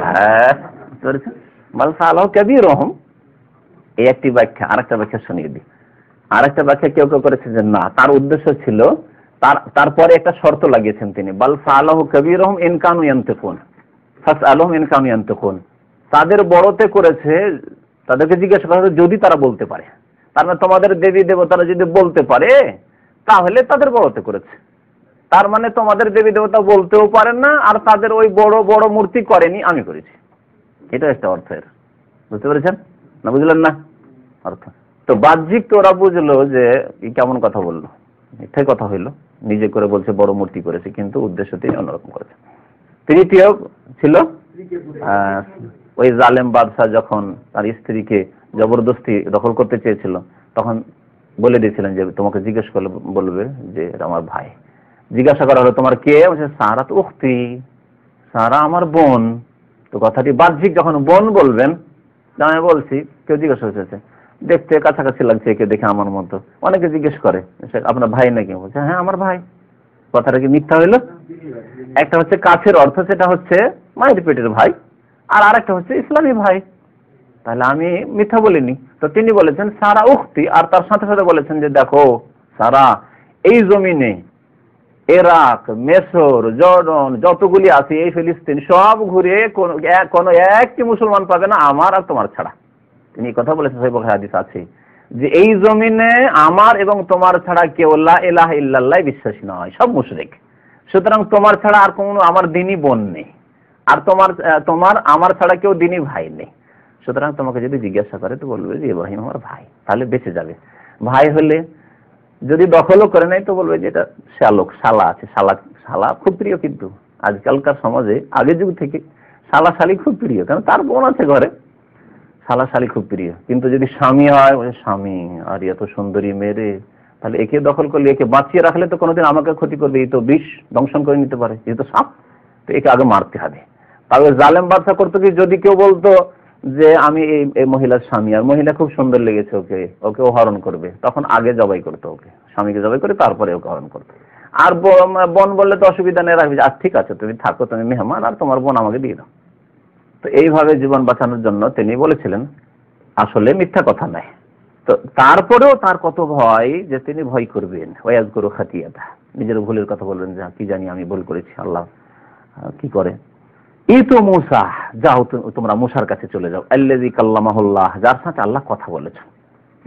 হ্যাঁ? বাল ফালাহু কবির রহম। এই একটি ব্যাখ্যা, আরেকটা ব্যাখ্যা শুনিয়ে দিই। আরেকটা ব্যাখ্যা কেউ কেউ করেছে যে না, তার উদ্দেশ্য ছিল তার, তারপরে একটা শর্ত লাগিয়েছেন তিনি। বাল ফালাহ কবির রহম ইনকানু ইয়ান্তেকুন। ফাস আলহম ইনকানু ইয়ান্তেকুন। তাদের বড়তে করেছে, তাদেরকে জিজ্ঞাসা করা যদি তারা বলতে পারে। তার মানে তোমাদের দেবী দেবতারা যদি বলতে পারে, তাহলে তাদের বড়তে করেছে। তার মানে তোমাদের দেবী দেবতা বলতেও পারেন না, আর তাদের ওই বড় বড় মূর্তি করেনি, আমি করেছি। এটা একটা অর্থের। বুঝতে পেরেছেন? না বুঝলেন না? অর্থ। তো বাহ্যিক তো ওরা বুঝলো যে কেমন কথা বলল। মিথ্যে কথা হইল। নিজে করে বলছে, বড় মূর্তি করেছে, কিন্তু উদ্দেশ্য তিনি অন্যরকম করেছে। তৃতীয় ছিল ওই জালেম বাদশাহ যখন তার স্ত্রীকে জবরদস্তি দখল করতে চেয়েছিল, তখন বলে দিয়েছিলেন যে, তোমাকে জিজ্ঞেস করলে বলবে যে, এটা আমার ভাই। জিজ্ঞাসা করা হলো, তোমার কে? বলছে সারা তো উক্তি সারা আমার বোন। তো কথাটি বাহ্যিক যখন বোন বলবেন আমি বলছি, কেউ জিজ্ঞাসা করেছে দেখতে কাছাকাছি লাগছে একে দেখে আমার মতো। অনেকে জিজ্ঞেস করে আপনার ভাই নাকি? বলছে হ্যাঁ আমার ভাই। কথাটা কি মিথ্যা হইল? একটা হচ্ছে কাছের অর্থ, সেটা হচ্ছে মায়ের পেটের ভাই। আর আরেকটা হচ্ছে ইসলামী ভাই। তাহলে আমি মিথ্যা বলিনি। তো তিনি বলেছেন, সারা উক্তি আর তার সাথে সাথে বলেছেন যে, দেখো, সারা, এই জমিনে ইরাক মেসর জর্ডন যতগুলি আছে, এই ফিলিস্তিন, সব ঘুরে কোন- এক- কোনো একটি মুসলমান পাবে না, আমার আর তোমার ছাড়া। তিনি কথা বলেছেন বুখারী হাদিস আছে। যে, এই জমিনে আমার এবং তোমার ছাড়া কেউ লা ইলাহা ইল্লাল্লাহ বিশ্বাসী নয়, সব মুশরিক। সুতরাং তোমার ছাড়া আর কোনো আমার দিনই বোন নেই। আর তোমার তোমার, আমার ছাড়া কেউ দিনই ভাই নেই। সুতরাং তোমাকে যদি জিজ্ঞাসা করে, তো বলবে যে, ইব্রাহিম আমার ভাই। তাহলে বেঁচে যাবে। ভাই হলে যদি দখলও করে নাই তো বলবে যে, এটা শ্যালক শালা আছে। শালা শালা খুব প্রিয় কিন্তু। আজকালকার সমাজে, আগের যুগ থেকে শালা, শালি খুব প্রিয়। কারণ তার বোন আছে ঘরে। শালা, শালি খুব প্রিয়। কিন্তু যদি স্বামী হয়, বলে, স্বামী, আর এত সুন্দরী মেয়ে তাহলে একে দখল করলে, একে বাঁচিয়ে রাখলে তো কোনোদিন আমাকে ক্ষতি করবে। এই তো বিষ দংশন করে নিতে পারে। এই তো সাপ। তো একে আগে মারতে হবে। তবে জালেম বাদশা করতো কি? যদি কেউ বলতো যে, আমি এই মহিলার স্বামী। আর মহিলা খুব সুন্দর লেগেছে ওকে ওকে ও হরণ করবে। তখন আগে জবাই করতো ওকে। স্বামীকে জবাই করে তারপরে ওকে হরণ করতো। আর বোন বললে তো অসুবিধা নেই, রাখবি। আর ঠিক আছে, তুমি থাকো, তুমি মেহমান, আর তোমার বোন আমাকে দিয়ে দাও। তো এইভাবে জীবন বাঁচানোর জন্য তিনি বলেছিলেন, আসলে মিথ্যা কথা নয়। তো তারপরেও তার কত ভয় যে তিনি ভয় করবেন। ওয়াজ করো খাতিয়াতা। নিজের ভুলের কথা বলবেন, যে, কি জানি আমি ভুল করেছি, আল্লাহ কি করে? এই তো মুসা, যাও তোমরা মুসার কাছে চলে যাও। আল্লাজি কাল্লামাহুল্লাহ, যার সাথে আল্লাহ কথা বলেছেন।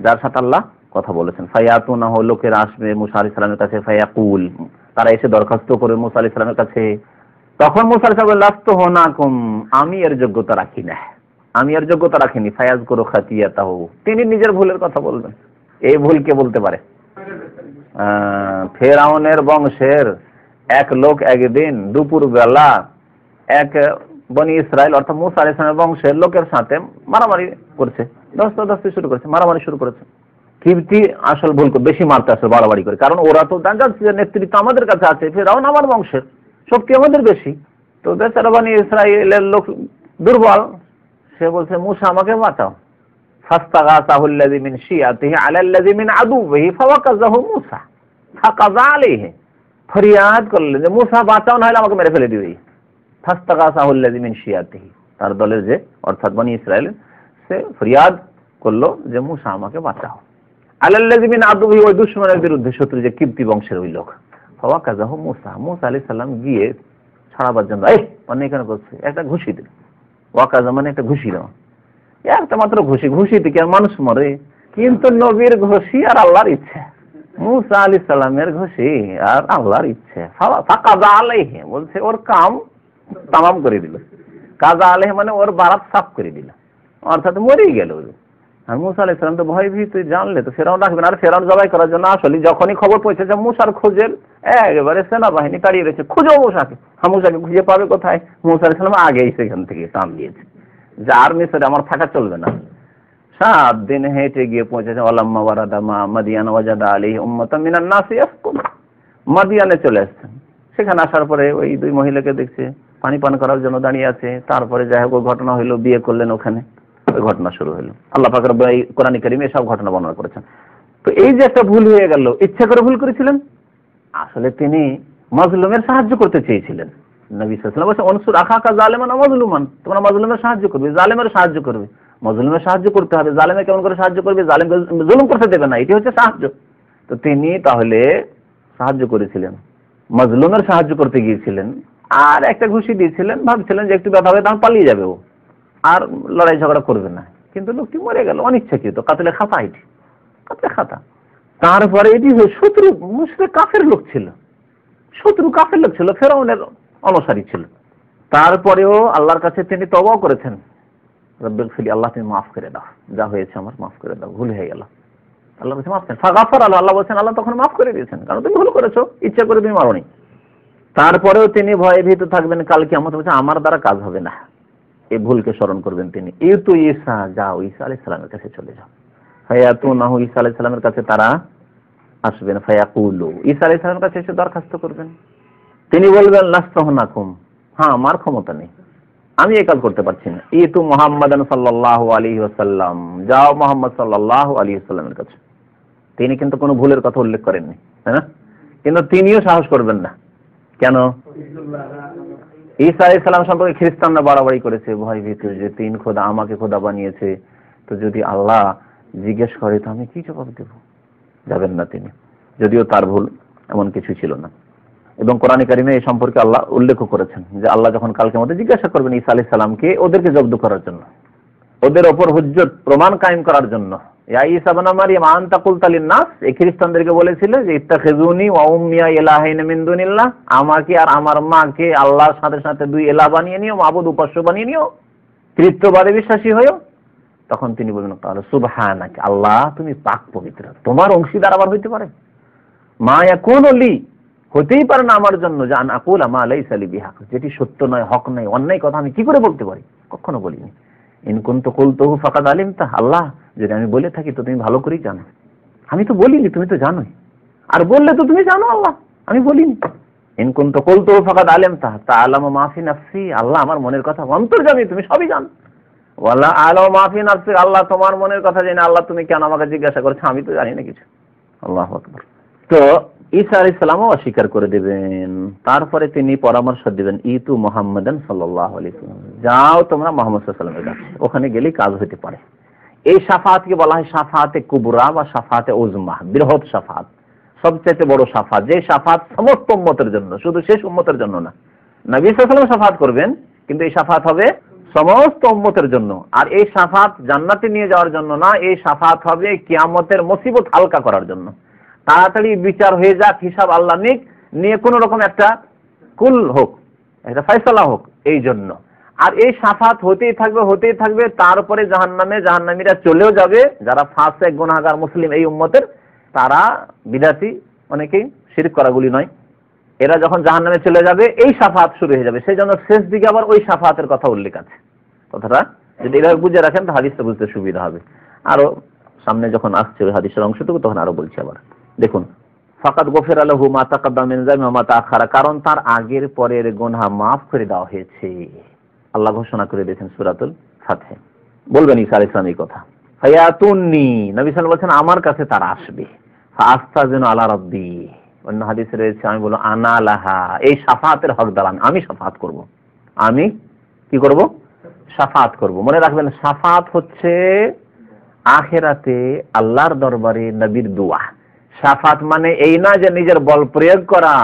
যার সাথে আল্লাহ কথা বলেছেন। ফায়াতুনা হো লোকেরা আসবে মুসা আলাইহিস সালামের কাছে, ফায়াকুল। তারা এসে দরখাস্ত করে মুসা আলাইহিস সালামের কাছে। তখন মুসা আলাইহিস সালাম লাস্ত আমি এর যোগ্যতা রাখি না। আমি এর যোগ্যতা রাখিনি। ফায়াজ করো খাতিয়াতাহু। তিনি নিজের ভুলের কথা বলবেন। এই ভুল কে বলতে পারে? ফেরাউনের বংশের এক লোক একদিন দুপুর বেলা এক বনি ইসরায়েল, অর্থাৎ মুসা আলাইহিস সালামের বংশের লোকের সাথে মারামারি করছে। দস্তাদস্তি শুরু করেছে, মারামারি শুরু করেছে। কিবতি আসল ভুল করে, বেশি মারতে আসে বাড়াবাড়ি করে। কারণ ওরা তো জানছে নেতৃত্ব আমাদের কাছে আছে, ফেরাউন আমার বংশের, শক্তি আমাদের বেশি। তো বেচারা বানি ইসরায়েলের লোক দুর্বল, সে বলছে, মুসা, আমাকে বাঁচাও। ফাস্তাগাসাহুল্লাযী মিন শিয়াতিহি আলাল্লাযী মিন আদুবিহি ফাওয়াকাযাহু মুসা। ফাকাযা আলাইহি। ফরিয়াদ করলেন যে, মুসা, বাঁচাও না হলে আমাকে মেরে ফেলে দিবে। ফাস্তাগাসাহুল্লাযী মিন শিয়াতিহি। তার দলের যে, অর্থাৎ বনি ইসরায়েল সে ফরিয়াদ করল যে, মুসা, আমাকে বাঁচাও। আলাল্লাযী মিন আদুবিহি ওই দুশমনের বিরুদ্ধে শত্রু যে কিবতি বংশের ওই লোক। ফাওয়াকাযাহু মুসা। মুসা আলাইহিস সালাম গিয়ে ছাড়াবার জন্য, এই অনেক এখানে করছে একটা ঘুষি দিল ওয়াকাজা মানে একটা ঘুষি দাও একটা মাত্র ঘুষি ঘুষি আর মানুষ মরে। কিন্তু নবীর ঘুষি আর আল্লাহর ইচ্ছে। মুসা আলি সালামের ঘুষি আর আল্লাহর ইচ্ছে। কাজা আলাইহে, বলছে, ওর কাম তামাম করে দিল। কাজা আলাইহে মানে ওর বারাত সাফ করে দিল। অর্থাৎ মরেই গেল আর মুসা আলি সালাম তো ভয় ভীত জানলে তো ফেরাউন রাখবে না। আর ফেরাউন জবাই করার জন্য আসলে, যখনই খবর পৌঁছেছে মুসার খোঁজের, একেবারে সেনাবাহিনী দাঁড়িয়ে রয়েছে খুঁজো মুসাকে। হ্যাঁ মুসাকে খুঁজে পাবে কোথায়? মুসা আলি সালাম আগেই সেখান থেকে টান দিয়েছে। যে আর মিশরে আমার থাকা চলবে না। সাত দিন হেঁটে গিয়ে পৌঁছেছে অলাম্মা ওয়ারাদা মা মাদিয়ান ওয়াজাদা আলী উম্মাতা মিনান নাস ইয়াসকুন। মাদিয়ানে চলে আসছেন সেখানে আসার পরে ওই দুই মহিলাকে দেখছে পানি পান করার জন্য দাঁড়িয়ে আছে। তারপরে যাই হোক ঘটনা হইল, বিয়ে করলেন ওখানে। ওই ঘটনা শুরু হলো আল্লাহ পাকের কোরআন কারিমে সব ঘটনা বর্ণনা করেছেন। তো এই যে একটা ভুল হয়ে গেল, ইচ্ছা করে ভুল করেছিলেন? আসলে তিনি মজলুমের সাহায্য করতে চেয়েছিলেন। নবী সাল্লাল্লাহু আলাইহি অনসুর আখাকা জালেমান মজলুমান। তোমরা মজলুমের সাহায্য করবে জালেমের সাহায্য করবে। মজলুমের সাহায্য করতে হবে, জালেমে কেমন করে সাহায্য করবে জালেম জুলুম করতে দেবে না, এটি হচ্ছে সাহায্য। তো তিনি তাহলে সাহায্য করেছিলেন। মজলুমের সাহায্য করতে গিয়েছিলেন। আর একটা ঘুষি দিয়েছিলেন, ভাবছিলেন যে একটু ব্যথা হবে তখন পালিয়ে যাবে ও। আর লড়াই ঝগড়া করবে না। কিন্তু লোকটি মরে গেল, অনিচ্ছাকৃত কাতলে খাতা এটি কাতলে খাতা। তারপরে এটি শত্রু, মুসলিম কাফের লোক ছিল, শত্রু কাফের লোক ছিল, ফেরাউনের অনুসারী ছিল। তারপরেও আল্লাহর কাছে তিনি তবাও করেছেন রব্বিল ফিলি আল্লাহ তুমি মাফ করে দাও, যা হয়েছে আমার মাফ করে দাও, ভুল হয়ে গেল। আল্লাহ বলছেন মাফ করেন। ফাগাফার আল্লাহ আল্লাহ বলছেন, আল্লাহ তখন মাফ করে দিয়েছেন, কারণ তুমি ভুল করেছ, ইচ্ছা করে তুমি মারোনি। তারপরেও তিনি ভয়ে ভীত থাকবেন কালকে আমার বলছেন আমার দ্বারা কাজ হবে না। এই ভুলকে স্মরণ করবেন তিনি। ইউ তো ঈসা, যাও, ঈসা আলাইহিস সালামের কাছে চলে যাও। ফায়াতু নাহু ঈসা আলাইহিস সালামের কাছে তারা আসবেন। ফায়াকুলু, ঈসা আলাইহিস সালামের কাছে এসে দরখাস্ত করবেন। তিনি বলবেন, লাস্তাহনাকুম। হ্যাঁ আমার ক্ষমতা নেই। আমি এই কাজ করতে পারছি না। ইতু মোহাম্মদান সাল্লাল্লাহু আলাইহি ওয়াসাল্লাম। যাও মোহাম্মদ সাল্লাল্লাহু আলাইহি ওয়াসাল্লামের কাছে। তিনি কিন্তু কোনো ভুলের কথা উল্লেখ করেননি, তাই না? কিন্তু তিনিও সাহস করবেন না। কেন? ঈসা আলাইহিস সালাম সম্পর্কে খ্রিস্টানরা বাড়াবাড়ি করেছে, ভয় ভীত যে তিন খোদা আমাকে খোদা বানিয়েছে। তো যদি আল্লাহ জিজ্ঞেস করে, তো আমি কি জবাব দেব? যাবেন না তিনি। যদিও তার ভুল এমন কিছু ছিল না। এবং কোরআন কারিমে এই সম্পর্কে আল্লাহ উল্লেখ করেছেন যে আল্লাহ যখন কালকে মধ্যে জিজ্ঞাসা করবেন ঈসা আলাইহিস সালামকে, ওদেরকে জব্দ করার জন্য, ওদের ওপর হুজ্জত প্রমাণ কায়েম করার জন্য ইয়া ঈসা ইবনে মারইয়াম আনতা কুলতা লিন-নাস? এই খ্রিস্টানদেরকে বলেছিল যে ইত্তাখিজুনি ওয়া উম্মিয়া ইলাহাইন মিন দুনিল্লাহ। আমাকে আর আমার মাকে আল্লাহর সাথে সাথে দুই এলা বানিয়ে নিও, মাবুদ উপাস্য বানিয়ে নিও। তৃতীয়বাদে বিশ্বাসী হয়েও তখন তিনি বললেন, তাহলে সুবহানাক, আল্লাহ তুমি পাক পবিত্র। তোমার অংশীদার আবার হইতে পারে? মা ইয়াকুনু লি, হতেই পারে না আমার জন্য যে আন আকুল আমা লাইসা লি বিহাক। যেটি সত্য নয়, হক নয়, অন্যায় কথা আমি কি করে বলতে পারি? কখনো বলিনি। ইন কুনতু কুলতুহু ফাকাদ আলিমতা, আল্লাহ, যদি আমি বলে থাকি তো তুমি ভালো করেই জানো। আমি তো বলিনি, তুমি তো জানোই। আর বললে তো তুমি জানো আল্লাহ, আমি বলিনি। ইন কুনতু কুলতুহু ফাকাদ আলিমতা, তাআলামু মা ফি নাফসি, আল্লাহ আমার মনের কথা অন্তর্যামী তুমি সবই জানো। ওয়ালা আলামু মা ফি নাফসি, আল্লাহ তোমার মনের কথা জানি আল্লাহ তুমি কেন আমাকে জিজ্ঞাসা করছ, আমি তো জানি না কিছু। আল্লাহু আকবার। তো ঈসা আলাইহিস সালামও অস্বীকার করে দেবেন। তারপরে তিনি পরামর্শ দিবেন, ইতু মুহাম্মাদান ওয়াসাল্লাম যাও তোমরা মুহাম্মদ আলাইহি ওয়াসাল্লামের কাছে। ওখানে গেলেই কাজ হতে পারে। এই সাফাতকে বলা হয় সাফাতে কুবরা বা সাফাতে উজমা, বৃহৎ সাফাত সবচেয়ে বড় সাফাত। যে সাফাত সমস্ত উম্মতের জন্য, শুধু শেষ উম্মতের জন্য না। নবী সাল্লাল্লাহু সাফাত করবেন, কিন্তু এই সাফাত হবে সমস্ত উম্মতের জন্য। আর এই সাফাত জান্নাতে নিয়ে যাওয়ার জন্য না, এই সাফাত হবে কিয়ামতের মুসিবত হালকা করার জন্য। তাড়াতাড়ি বিচার হয়ে যাক, হিসাব আল্লাহ নিক, নিয়ে কোনো রকম একটা কুল হোক, একটা ফয়সালা হোক, এই জন্য। আর এই সাফাত হতেই থাকবে হতেই থাকবে, তারপরে জাহান্নামে জাহান্নামীরা চলেও যাবে। যারা ফাঁসে, গুনাহগার, মুসলিম এই উম্মতের, তারা বিদাতি, অনেকেই শিরক করাগুলি নয়। এরা যখন জাহান্নামে চলে যাবে, এই সাফাত শুরু হয়ে যাবে। সেই জন্য শেষ দিকে আবার ওই সাফাতের কথা উল্লেখ আছে। কথাটা যদি এভাবে বুঝে রাখেন তো হাদিসটা বুঝতে সুবিধা হবে। আরও সামনে যখন আসছে হাদিসের অংশটুকু, তখন আরও বলছি আবার। দেখুন ফাকাত গফির আলহু মা তাকাদ্দাম মিন যামি মা তাআখারা, কারণ তার আগের পরের গুনাহ মাফ করে দেওয়া হয়েছে। আল্লাহ ঘোষণা করে দিয়েছেন সূরাতুল ফাতহে। বলবেন ঈসা আলাইহিস এই কথা। নবী সাল্লাল্লাহু আমার কাছে তারা আসবে। ফাআস্তাজিনু আলা রাব্বি। অন্য হাদিসে রয়েছে, আমি বলব আনা লাহা। এই সাফাতের হকদার আমি। আমি সাফাত করব। আমি কি করব? সাফাত করব। মনে রাখবেন সাফাত হচ্ছে আখেরাতে আল্লাহর দরবারে নবীর দোয়া। সাফাত মানে এই না যে নিজের বল প্রয়োগ করা,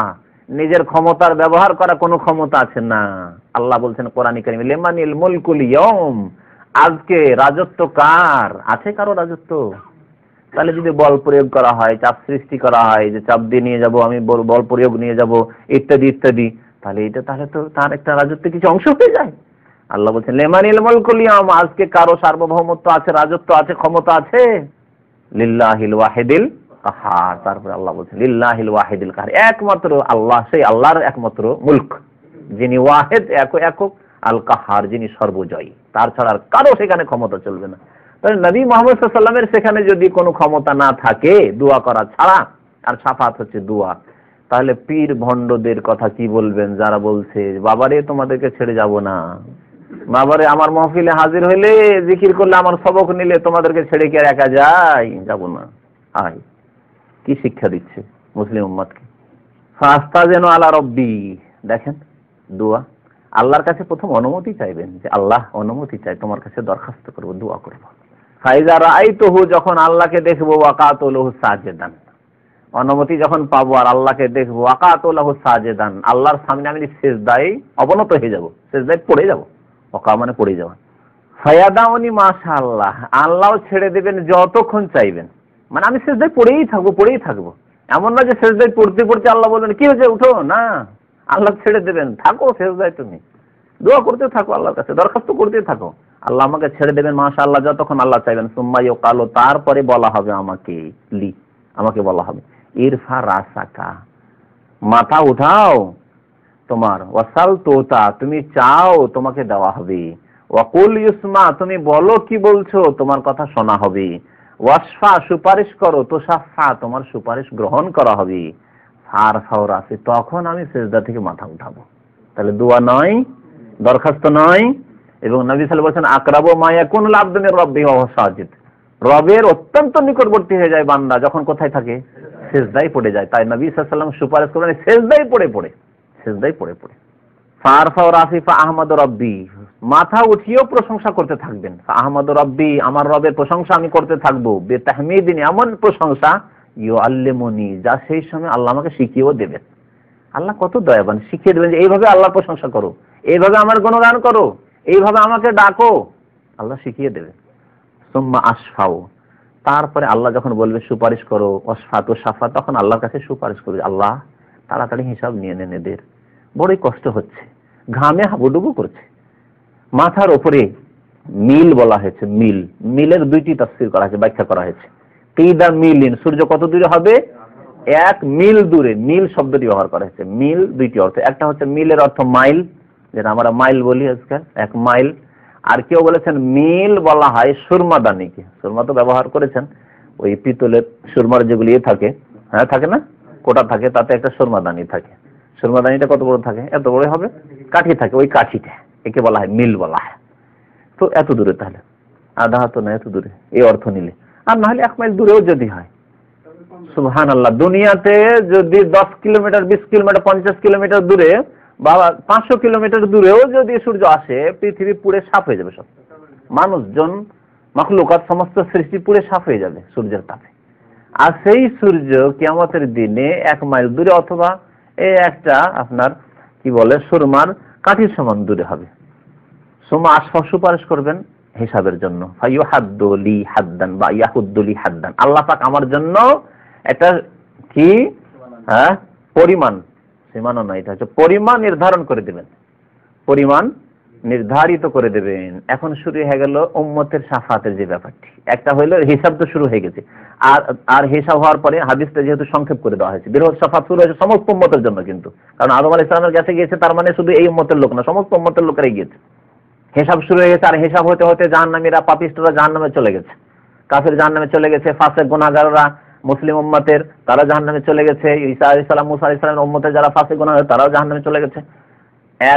নিজের ক্ষমতার ব্যবহার করা, কোনো ক্ষমতা আছে না। আল্লাহ বলছেন কোরআন কারিম, লেমানিল মুলকুল ইয়ম আজকে রাজত্ব কার? আছে কারও রাজত্ব? তাহলে যদি বল প্রয়োগ করা হয়, চাপ সৃষ্টি করা হয়, যে চাপ দিয়ে নিয়ে যাব, আমি বল প্রয়োগ নিয়ে যাব, ইত্যাদি ইত্যাদি, তাহলে এটা, তাহলে তো তার একটা রাজত্ব কিছু অংশ হয়ে যায়। আল্লাহ বলছেন, লেমানিল মুলকুল ইয়ম আজকে কারও সার্বভৌমত্ব আছে, রাজত্ব আছে, ক্ষমতা আছে? লিল্লাহিল ওয়াহিদিল কাহার তারপরে আল্লাহ বলছেন, লিল্লাহিল ওয়াহিদুল কাহার। একমাত্র আল্লাহ, সেই আল্লাহর একমাত্র মুলক, যিনি ওয়াহেদ, এক একক, আল কাহার, যিনি সর্বজয়ী। তার ছাড়া আর কারও সেখানে ক্ষমতা চলবে না। তাহলে নবী মোহাম্মদ সাল্লামের সেখানে যদি কোনো ক্ষমতা না থাকে, দোয়া করা ছাড়া, আর সাফাত হচ্ছে দোয়া, তাহলে পীর ভণ্ডদের কথা কি বলবেন? যারা বলছে, বাবারে, তোমাদেরকে ছেড়ে যাব না। বাবারে, আমার মহফিলে হাজির হইলে জিকির করলে আমার সবক নিলে তোমাদেরকে ছেড়ে কি আর একা যাই? যাব না। আয়। কি শিক্ষা দিচ্ছে মুসলিম উম্মতকে? ফাস্তা যেন আলা রব্বি। দেখেন, দোয়া। আল্লাহর কাছে প্রথম অনুমতি চাইবেন যে, আল্লাহ অনুমতি চাই, তোমার কাছে দরখাস্ত করব, দোয়া করব। ফাইজা রাআইতুহু, যখন আল্লাহকে দেখব, ওয়াকাতুলহু সাজেদান। অনুমতি যখন পাবো আর আল্লাহকে দেখব, ওয়াকাতুলহু সাজেদান। আল্লাহর সামনে আমি সেজদায় অবনত হয়ে যাব, সেজদায় পড়ে যাব ওকা মানে পড়ে যাওয়া। ফায়াদাউনি মাশাআল্লাহ আল্লাহ ছেড়ে দেবেন, যতক্ষণ চাইবেন। মানে আমি সেজদায় পড়েই থাকব পড়েই থাকব। এমন না যে সেজদায় পড়তে পড়তে আল্লাহ বলবেন, কি হয়েছে? উঠো। না, আল্লাহ ছেড়ে দেবেন। থাকো সেজদায় তুমি। দোয়া করতে থাকো আল্লাহর কাছে, দরখাস্ত করতে থাকো। আল্লাহ আমাকে ছেড়ে দেবেন মাশা আল্লাহ যতক্ষণ আল্লাহ চাইবেন। সুম্মাই ও কালো তারপরে বলা হবে আমাকে, লি, আমাকে বলা হবে। ইরফা রাসাকা, মাথা উঠাও। তোমার, ওয়াসাল তোতা, তুমি চাও, তোমাকে দেওয়া হবে। ওয়াকুল ইউসমা, তুমি বলো কি বলছো, তোমার কথা শোনা হবে। ওয়াসফা, সুপারিশ করো তো সাফা তোমার সুপারিশ গ্রহণ করা হবে। ফার ফাওর আছে, তখন আমি সেজদা থেকে মাথা উঠাবো। তাহলে দোয়া নয়, দরখাস্ত নয়, এবং নবী সাল বলছেন আকরাবো মায়া কোন লাভদিনের রব্বি সাজিদ। রবের অত্যন্ত নিকটবর্তী হয়ে যায় বান্দা, যখন কোথায় থাকে? সেজদাই পড়ে যায়। তাই নবী সাল্লাম সুপারিশ করবেন সেজদাই পড়ে পড়ে, সেজদাই পড়ে পড়ে। ফারফা রাফিফা আহমদ রব্বি। মাথা উঠিয়েও প্রশংসা করতে থাকবেন। আহমদ রব্বি, আমার রবের প্রশংসা আমি করতে থাকব। বেতাহমিদিন, এমন প্রশংসা ইউ আল্লেমনি যা সেই সময় আল্লাহ আমাকে শিখিয়েও দেবেন। আল্লাহ কত দয়াবান, শিখিয়ে দেবেন যে এইভাবে আল্লাহর প্রশংসা করো। এইভাবে আমার গুণগান করো। এইভাবে আমাকে ডাকো। আল্লাহ শিখিয়ে দেবে সোম্মা আশফাও তারপরে আল্লাহ যখন বলবে, সুপারিশ করো অসফাত সাফা তখন আল্লাহর কাছে সুপারিশ করবে আল্লাহ, তাড়াতাড়ি হিসাব নিয়ে নেন এদের। বড়ই কষ্ট হচ্ছে। ঘামে হাবুডুবু করছে। মাথার ওপরে মিল বলা হয়েছে, মিল। মিলের দুইটি তফসির করা হয়েছে, ব্যাখ্যা করা হয়েছে। তিদা মিলিন, সূর্য কত দূরে হবে? এক মিল দূরে। মিল শব্দটি ব্যবহার করা হয়েছে। মিল দুইটি অর্থ। একটা হচ্ছে মিলের অর্থ মাইল, যেটা আমরা মাইল বলি আজকাল এক মাইল। আর কেউ বলেছেন মিল বলা হয় সুরমাদানিকে সুরমা তো ব্যবহার করেছেন। ওই পিতলের সুরমার যেগুলি থাকে হ্যাঁ থাকে না? কোটা থাকে, তাতে একটা সুরমাদানি থাকে। সুরমাদানিটা কত বড় থাকে? এত বড় হবে। কাঠি থাকে, ওই কাঠিটা। একে বলা হয় মিল বলা হয়। তো এত দূরে তাহলে। আধা হাত না, এত দূরে। এই অর্থ নিলে। আর না হলে এক মাইল দূরেও যদি হয়। সুবহান আল্লাহ দুনিয়াতে যদি দশ কিলোমিটার, বিশ কিলোমিটার, পঞ্চাশ কিলোমিটার দূরে বা পাঁচশো কিলোমিটার দূরেও যদি সূর্য আসে, পৃথিবী পুড়ে সাফ হয়ে যাবে সব। মানুষজন, মখলুকাত সমস্ত সৃষ্টি পুড়ে সাফ হয়ে যাবে সূর্যের তাপে। আর সেই সূর্য কিয়ামতের দিনে এক মাইল দূরে অথবা একটা আপনার, কি বলে, সুরমার কাঠির সমান দূরে হবে। সোমা আশফা সুপারিশ করবেন হিসাবের জন্য। ফাইহাদ্দলি হাদ্দান বা ইয়াহুদ্দলি হাদ্দান। আল্লাহ পাক আমার জন্য একটা কি? হ্যাঁ? পরিমাণ। সীমানা নয়, এটা হচ্ছে পরিমাণ নির্ধারণ করে দিবেন। পরিমাণ নির্ধারিত করে দেবেন। এখন শুরু হয়ে গেল উম্মতের সাফাতের যে ব্যাপারটি। একটা হইল হিসাব তো শুরু হয়ে গেছে। আর আর হিসাব হওয়ার পরে হাদিসটা যেহেতু সংক্ষেপ করে দেওয়া হয়েছে। বৃহৎ সাফাত শুরু হয়েছে সমস্ত উম্মতের জন্য কিন্তু। কারণ আদম আল ইসলামের কাছে গিয়েছে, তার মানে শুধু এই উম্মতের লোক না, সমস্ত উম্মতের লোকেরাই গিয়েছে। হিসাব শুরু হয়ে গেছে, আর হিসাব হতে হতে জাহান্নামীরা, পাপিষ্টরা জাহান্নামে চলে গেছে। কাফের জাহান্নামে চলে গেছে, ফাসেক গুনাহগাররা, মুসলিম উম্মতের তারা জাহান্নামে চলে গেছে। ঈসা আলাইহিস সালাম, মুসা আলাইহিস সালামের উম্মতের যারা ফাসেক গুনাহগার, তারাও জাহান্নামে চলে গেছে।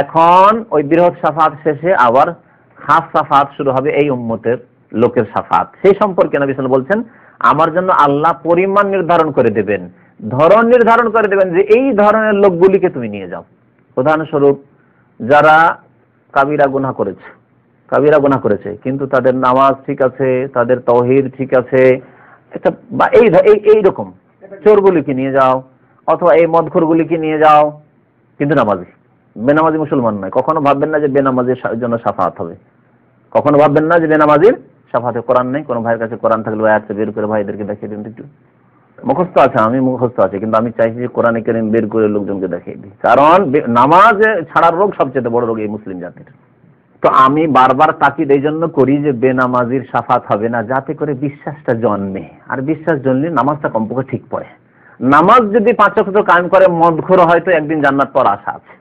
এখন ওই বৃহৎ সাফাত শেষে আবার খাস সাফাত শুরু হবে এই উম্মতের লোকের সাফাত। সেই সম্পর্কে নবী সাল্লাল্লাহু বলছেন, আমার জন্য আল্লাহ পরিমাণ নির্ধারণ করে দেবেন। ধরন নির্ধারণ করে দেবেন যে এই ধরনের লোকগুলিকে তুমি নিয়ে যাও। উদাহরণস্বরূপ, যারা কাবিরা গুনাহ করেছে, কাবিরা গুনাহ করেছে, কিন্তু তাদের নামাজ ঠিক আছে, তাদের তৌহিদ ঠিক আছে একটা বা এই এই এই রকম। চোরগুলিকে নিয়ে যাও, অথবা এই মদখোরগুলিকে নিয়ে যাও, কিন্তু নামাজি। বেনামাজি মুসলমান নয়। কখনো ভাববেন না যে বেনামাজির জন্য সাফাত হবে। কখনো ভাববেন না যে বেনামাজির সাফাতে কোরআন নেই। কোনো ভাইয়ের কাছে কোরআন থাকলে আয়াতটা বের করে ভাইদেরকে দেখিয়ে দিন একটু। মুখস্থ আছে, আমি মুখস্থ আছে, কিন্তু আমি চাইছি যে কোরআনে কেরিম বের করে লোকজনকে দেখিয়ে দিই। কারণ নামাজ ছাড়ার রোগ সবচেয়ে বড় রোগ এই মুসলিম জাতির। তো আমি বারবার তাকিদ এই জন্য করি যে বেনামাজির সাফাত হবে না, যাতে করে বিশ্বাসটা জন্মে। আর বিশ্বাস জন্মলে নামাজটা কমপক্ষে ঠিক পড়ে। নামাজ যদি পাঁচ অক্ষ কায়েম করে, মদখোর হয়তো একদিন জান্নাত পর আশা আছে।